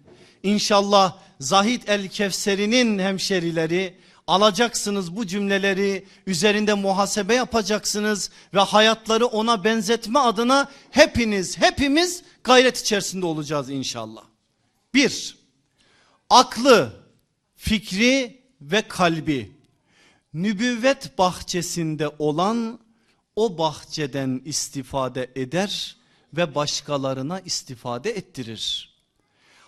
İnşallah Zahid el Kevseri'nin hemşerileri alacaksınız bu cümleleri üzerinde muhasebe yapacaksınız ve hayatları ona benzetme adına hepiniz hepimiz gayret içerisinde olacağız inşallah. Bir, aklı, fikri ve kalbi nübüvvet bahçesinde olan o bahçeden istifade eder ve başkalarına istifade ettirir.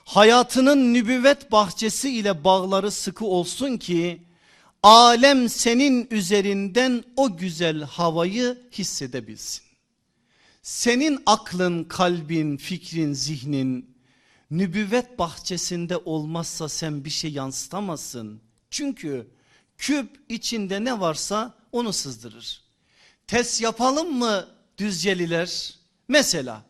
Hayatının nübüvvet bahçesi ile bağları sıkı olsun ki alem senin üzerinden o güzel havayı hissedebilsin. Senin aklın, kalbin, fikrin, zihnin nübüvvet bahçesinde olmazsa sen bir şey yansıtamazsın. Çünkü küp içinde ne varsa onu sızdırır. Test yapalım mı düzceliler? Mesela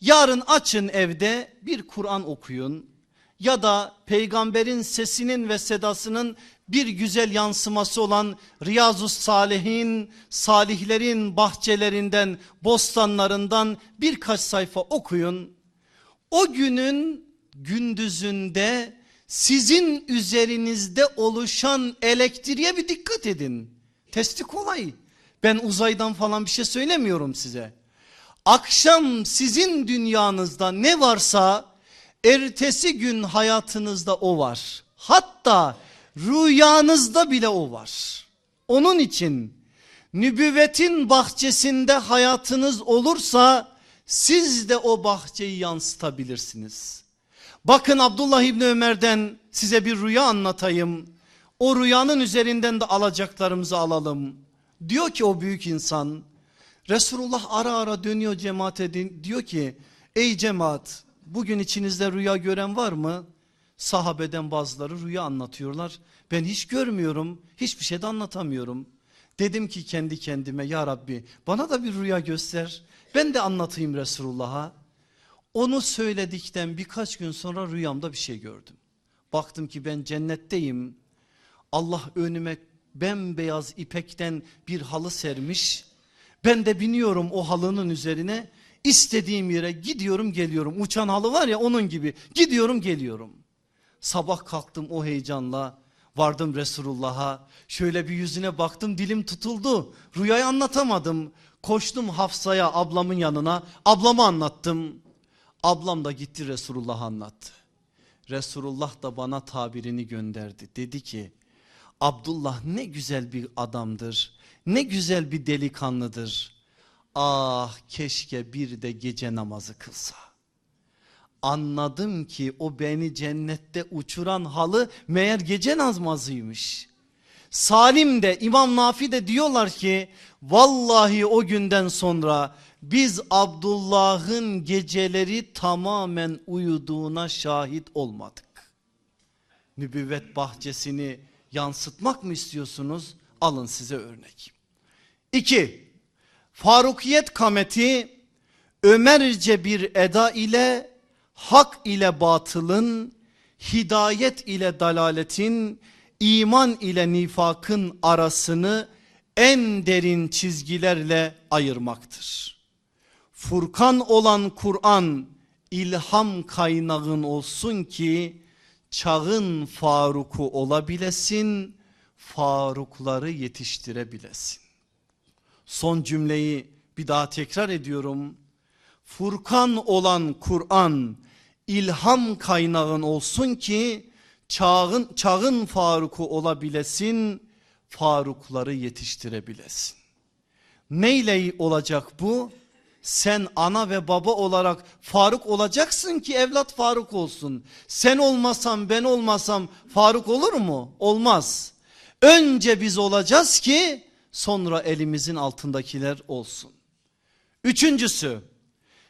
yarın açın evde bir Kur'an okuyun ya da peygamberin sesinin ve sedasının bir güzel yansıması olan Riyazu Salihin, salihlerin bahçelerinden, bostanlarından birkaç sayfa okuyun. O günün gündüzünde sizin üzerinizde oluşan elektriğe bir dikkat edin. Testi kolay. Ben uzaydan falan bir şey söylemiyorum size. Akşam sizin dünyanızda ne varsa ertesi gün hayatınızda o var. Hatta rüyanızda bile o var. Onun için nübüvvetin bahçesinde hayatınız olursa siz de o bahçeyi yansıtabilirsiniz. Bakın Abdullah İbni Ömer'den size bir rüya anlatayım. O rüyanın üzerinden de alacaklarımızı alalım. Diyor ki o büyük insan Resulullah ara ara dönüyor cemaate diyor ki ey cemaat bugün içinizde rüya gören var mı? Sahabeden bazıları rüya anlatıyorlar. Ben hiç görmüyorum hiçbir şey de anlatamıyorum. Dedim ki kendi kendime ya Rabbi bana da bir rüya göster. Ben de anlatayım Resulullah'a. Onu söyledikten birkaç gün sonra rüyamda bir şey gördüm. Baktım ki ben cennetteyim. Allah önüme bembeyaz ipekten bir halı sermiş. Ben de biniyorum o halının üzerine. İstediğim yere gidiyorum geliyorum. Uçan halı var ya onun gibi gidiyorum geliyorum. Sabah kalktım o heyecanla vardım Resulullah'a. Şöyle bir yüzüne baktım dilim tutuldu. Rüyayı anlatamadım. Koştum Hafsa'ya ablamın yanına. Ablama anlattım. Ablam da gitti Resulullah anlattı. Resulullah da bana tabirini gönderdi. Dedi ki Abdullah ne güzel bir adamdır. Ne güzel bir delikanlıdır. Ah keşke bir de gece namazı kılsa. Anladım ki o beni cennette uçuran halı meğer gece namazıymış. Salim de İmam Nafi de diyorlar ki vallahi o günden sonra biz Abdullah'ın geceleri tamamen uyuduğuna şahit olmadık. Nübüvvet bahçesini yansıtmak mı istiyorsunuz? Alın size örnek. İki, Farukiyet kameti Ömerce bir eda ile hak ile batılın hidayet ile dalaletin, iman ile nifakın arasını en derin çizgilerle ayırmaktır. Furkan olan Kur'an ilham kaynağın olsun ki çağın faruku olabilesin, farukları yetiştirebilesin. Son cümleyi bir daha tekrar ediyorum. Furkan olan Kur'an ilham kaynağın olsun ki çağın, çağın faruku olabilesin, farukları yetiştirebilesin. Neyle olacak bu? Sen ana ve baba olarak Faruk olacaksın ki evlat Faruk olsun. Sen olmasam ben olmasam Faruk olur mu? Olmaz. Önce biz olacağız ki sonra elimizin altındakiler olsun. Üçüncüsü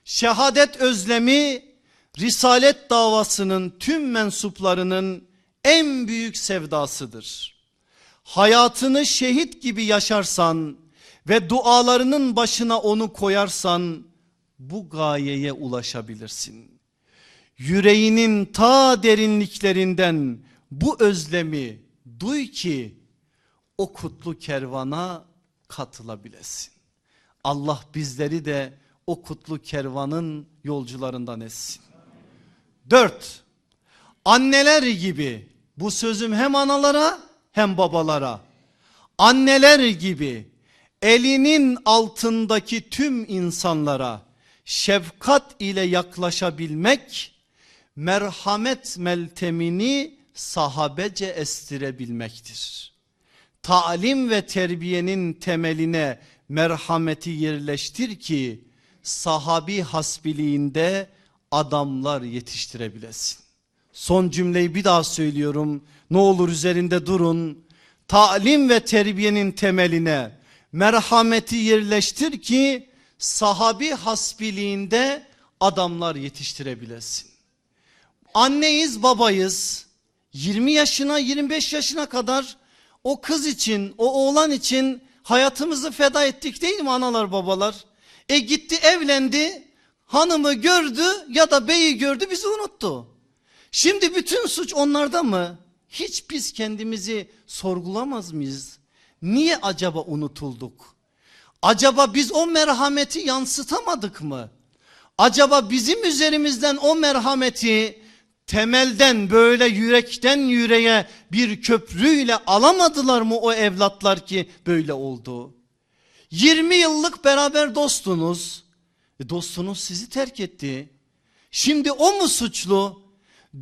şehadet özlemi risalet davasının tüm mensuplarının en büyük sevdasıdır. Hayatını şehit gibi yaşarsan ve dualarının başına onu koyarsan bu gayeye ulaşabilirsin. Yüreğinin ta derinliklerinden bu özlemi duy ki o kutlu kervana katılabilesin. Allah bizleri de o kutlu kervanın yolcularından etsin. Dört, anneler gibi bu sözüm hem analara hem babalara. Anneler gibi elinin altındaki tüm insanlara şefkat ile yaklaşabilmek, merhamet meltemini sahabece estirebilmektir. Talim ve terbiyenin temeline merhameti yerleştir ki sahabi hasbiliğinde adamlar yetiştirebilesin. Son cümleyi bir daha söylüyorum. Ne olur üzerinde durun. Talim ve terbiyenin temeline merhameti yerleştir ki sahabi hasbiliğinde adamlar yetiştirebilesin. Anneyiz babayız 20 yaşına 25 yaşına kadar o kız için o oğlan için hayatımızı feda ettik değil mi analar babalar? E gitti evlendi hanımı gördü ya da beyi gördü bizi unuttu. Şimdi bütün suç onlarda mı? Hiç biz kendimizi sorgulamaz mıyız? Niye acaba unutulduk? Acaba biz o merhameti yansıtamadık mı? Acaba bizim üzerimizden o merhameti temelden böyle yürekten yüreğe bir köprüyle alamadılar mı o evlatlar ki böyle oldu? 20 yıllık beraber dostunuz. E dostunuz sizi terk etti. Şimdi o mu suçlu?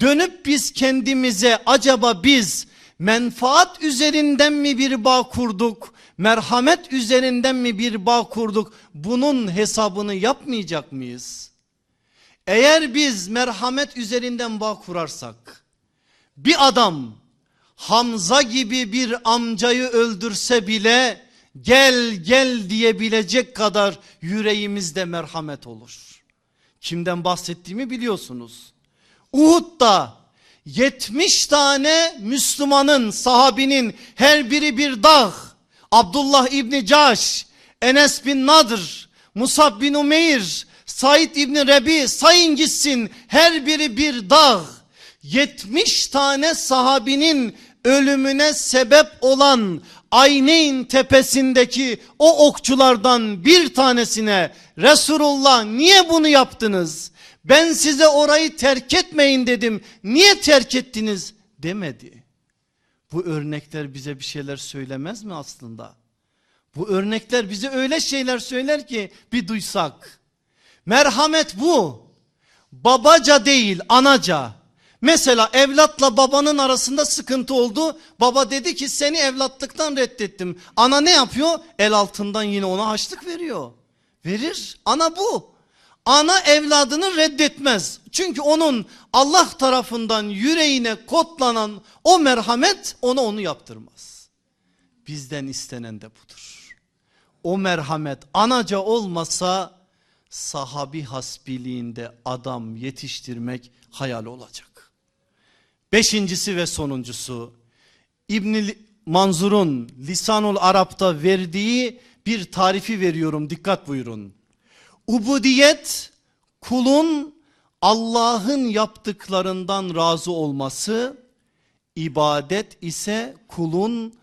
Dönüp biz kendimize acaba biz menfaat üzerinden mi bir bağ kurduk? Merhamet üzerinden mi bir bağ kurduk? Bunun hesabını yapmayacak mıyız? Eğer biz merhamet üzerinden bağ kurarsak bir adam Hamza gibi bir amcayı öldürse bile gel gel diyebilecek kadar yüreğimizde merhamet olur. Kimden bahsettiğimi biliyorsunuz. Uhud'da 70 tane Müslümanın sahabinin her biri bir dağ. Abdullah İbni Caş, Enes bin Nadır, Musab bin Umeyr, Said İbni Rebi sayın gitsin her biri bir dağ. 70 tane sahabinin ölümüne sebep olan Ayneyn tepesindeki o okçulardan bir tanesine Resulullah niye bunu yaptınız? Ben size orayı terk etmeyin dedim. Niye terk ettiniz? demedi. Bu örnekler bize bir şeyler söylemez mi aslında? Bu örnekler bize öyle şeyler söyler ki bir duysak. Merhamet bu. Babaca değil anaca. Mesela evlatla babanın arasında sıkıntı oldu. Baba dedi ki seni evlatlıktan reddettim. Ana ne yapıyor? El altından yine ona haçlık veriyor. Verir. Ana bu. Ana evladını reddetmez. Çünkü onun Allah tarafından yüreğine kodlanan o merhamet ona onu yaptırmaz. Bizden istenen de budur. O merhamet anaca olmasa sahabi hasbiliğinde adam yetiştirmek hayal olacak. Beşincisi ve sonuncusu İbn Manzur'un Lisanul Arap'ta verdiği bir tarifi veriyorum dikkat buyurun. Ubudiyet kulun Allah'ın yaptıklarından razı olması, ibadet ise kulun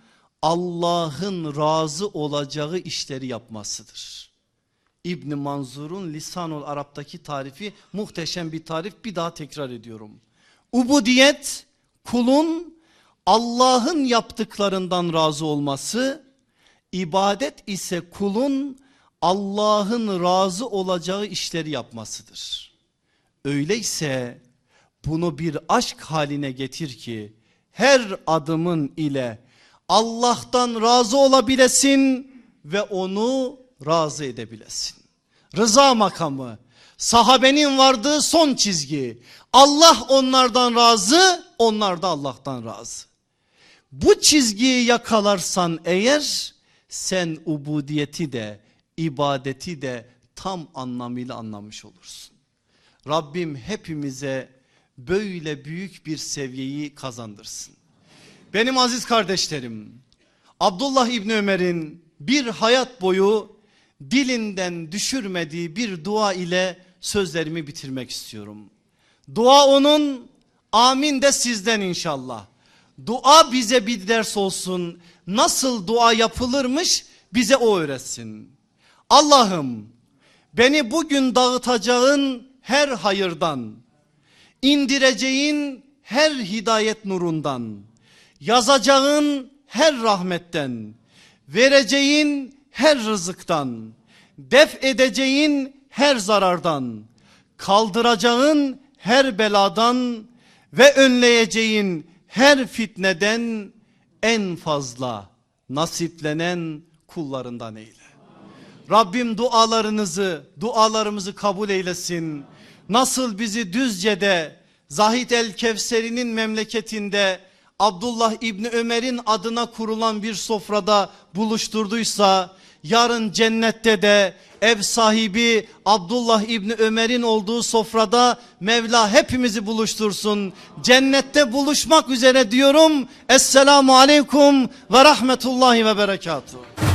Allah'ın razı olacağı işleri yapmasıdır. İbn Manzur'un Lisanul Arap'taki tarifi muhteşem bir tarif bir daha tekrar ediyorum. Ubudiyet kulun Allah'ın yaptıklarından razı olması, ibadet ise kulun Allah'ın razı olacağı işleri yapmasıdır. Öyleyse bunu bir aşk haline getir ki her adımın ile Allah'tan razı olabilesin ve onu razı edebilesin. Rıza makamı sahabenin vardığı son çizgi. Allah onlardan razı, onlar da Allah'tan razı. Bu çizgiyi yakalarsan eğer sen ubudiyeti de ibadeti de tam anlamıyla anlamış olursun. Rabbim hepimize böyle büyük bir seviyeyi kazandırsın. Benim aziz kardeşlerim Abdullah İbni Ömer'in bir hayat boyu dilinden düşürmediği bir dua ile sözlerimi bitirmek istiyorum. Dua onun amin de sizden inşallah. Dua bize bir ders olsun. Nasıl dua yapılırmış bize o öğretsin. Allah'ım beni bugün dağıtacağın her hayırdan, indireceğin her hidayet nurundan, yazacağın her rahmetten, vereceğin her rızıktan, def edeceğin her zarardan, kaldıracağın her beladan ve önleyeceğin her fitneden en fazla nasiplenen kullarından eyle. Rabbim dualarınızı, dualarımızı kabul eylesin. Nasıl bizi Düzce'de Zahid el Kevseri'nin memleketinde Abdullah İbni Ömer'in adına kurulan bir sofrada buluşturduysa yarın cennette de ev sahibi Abdullah İbni Ömer'in olduğu sofrada Mevla hepimizi buluştursun. Cennette buluşmak üzere diyorum. Esselamu Aleyküm ve Rahmetullahi ve Berekatuhu.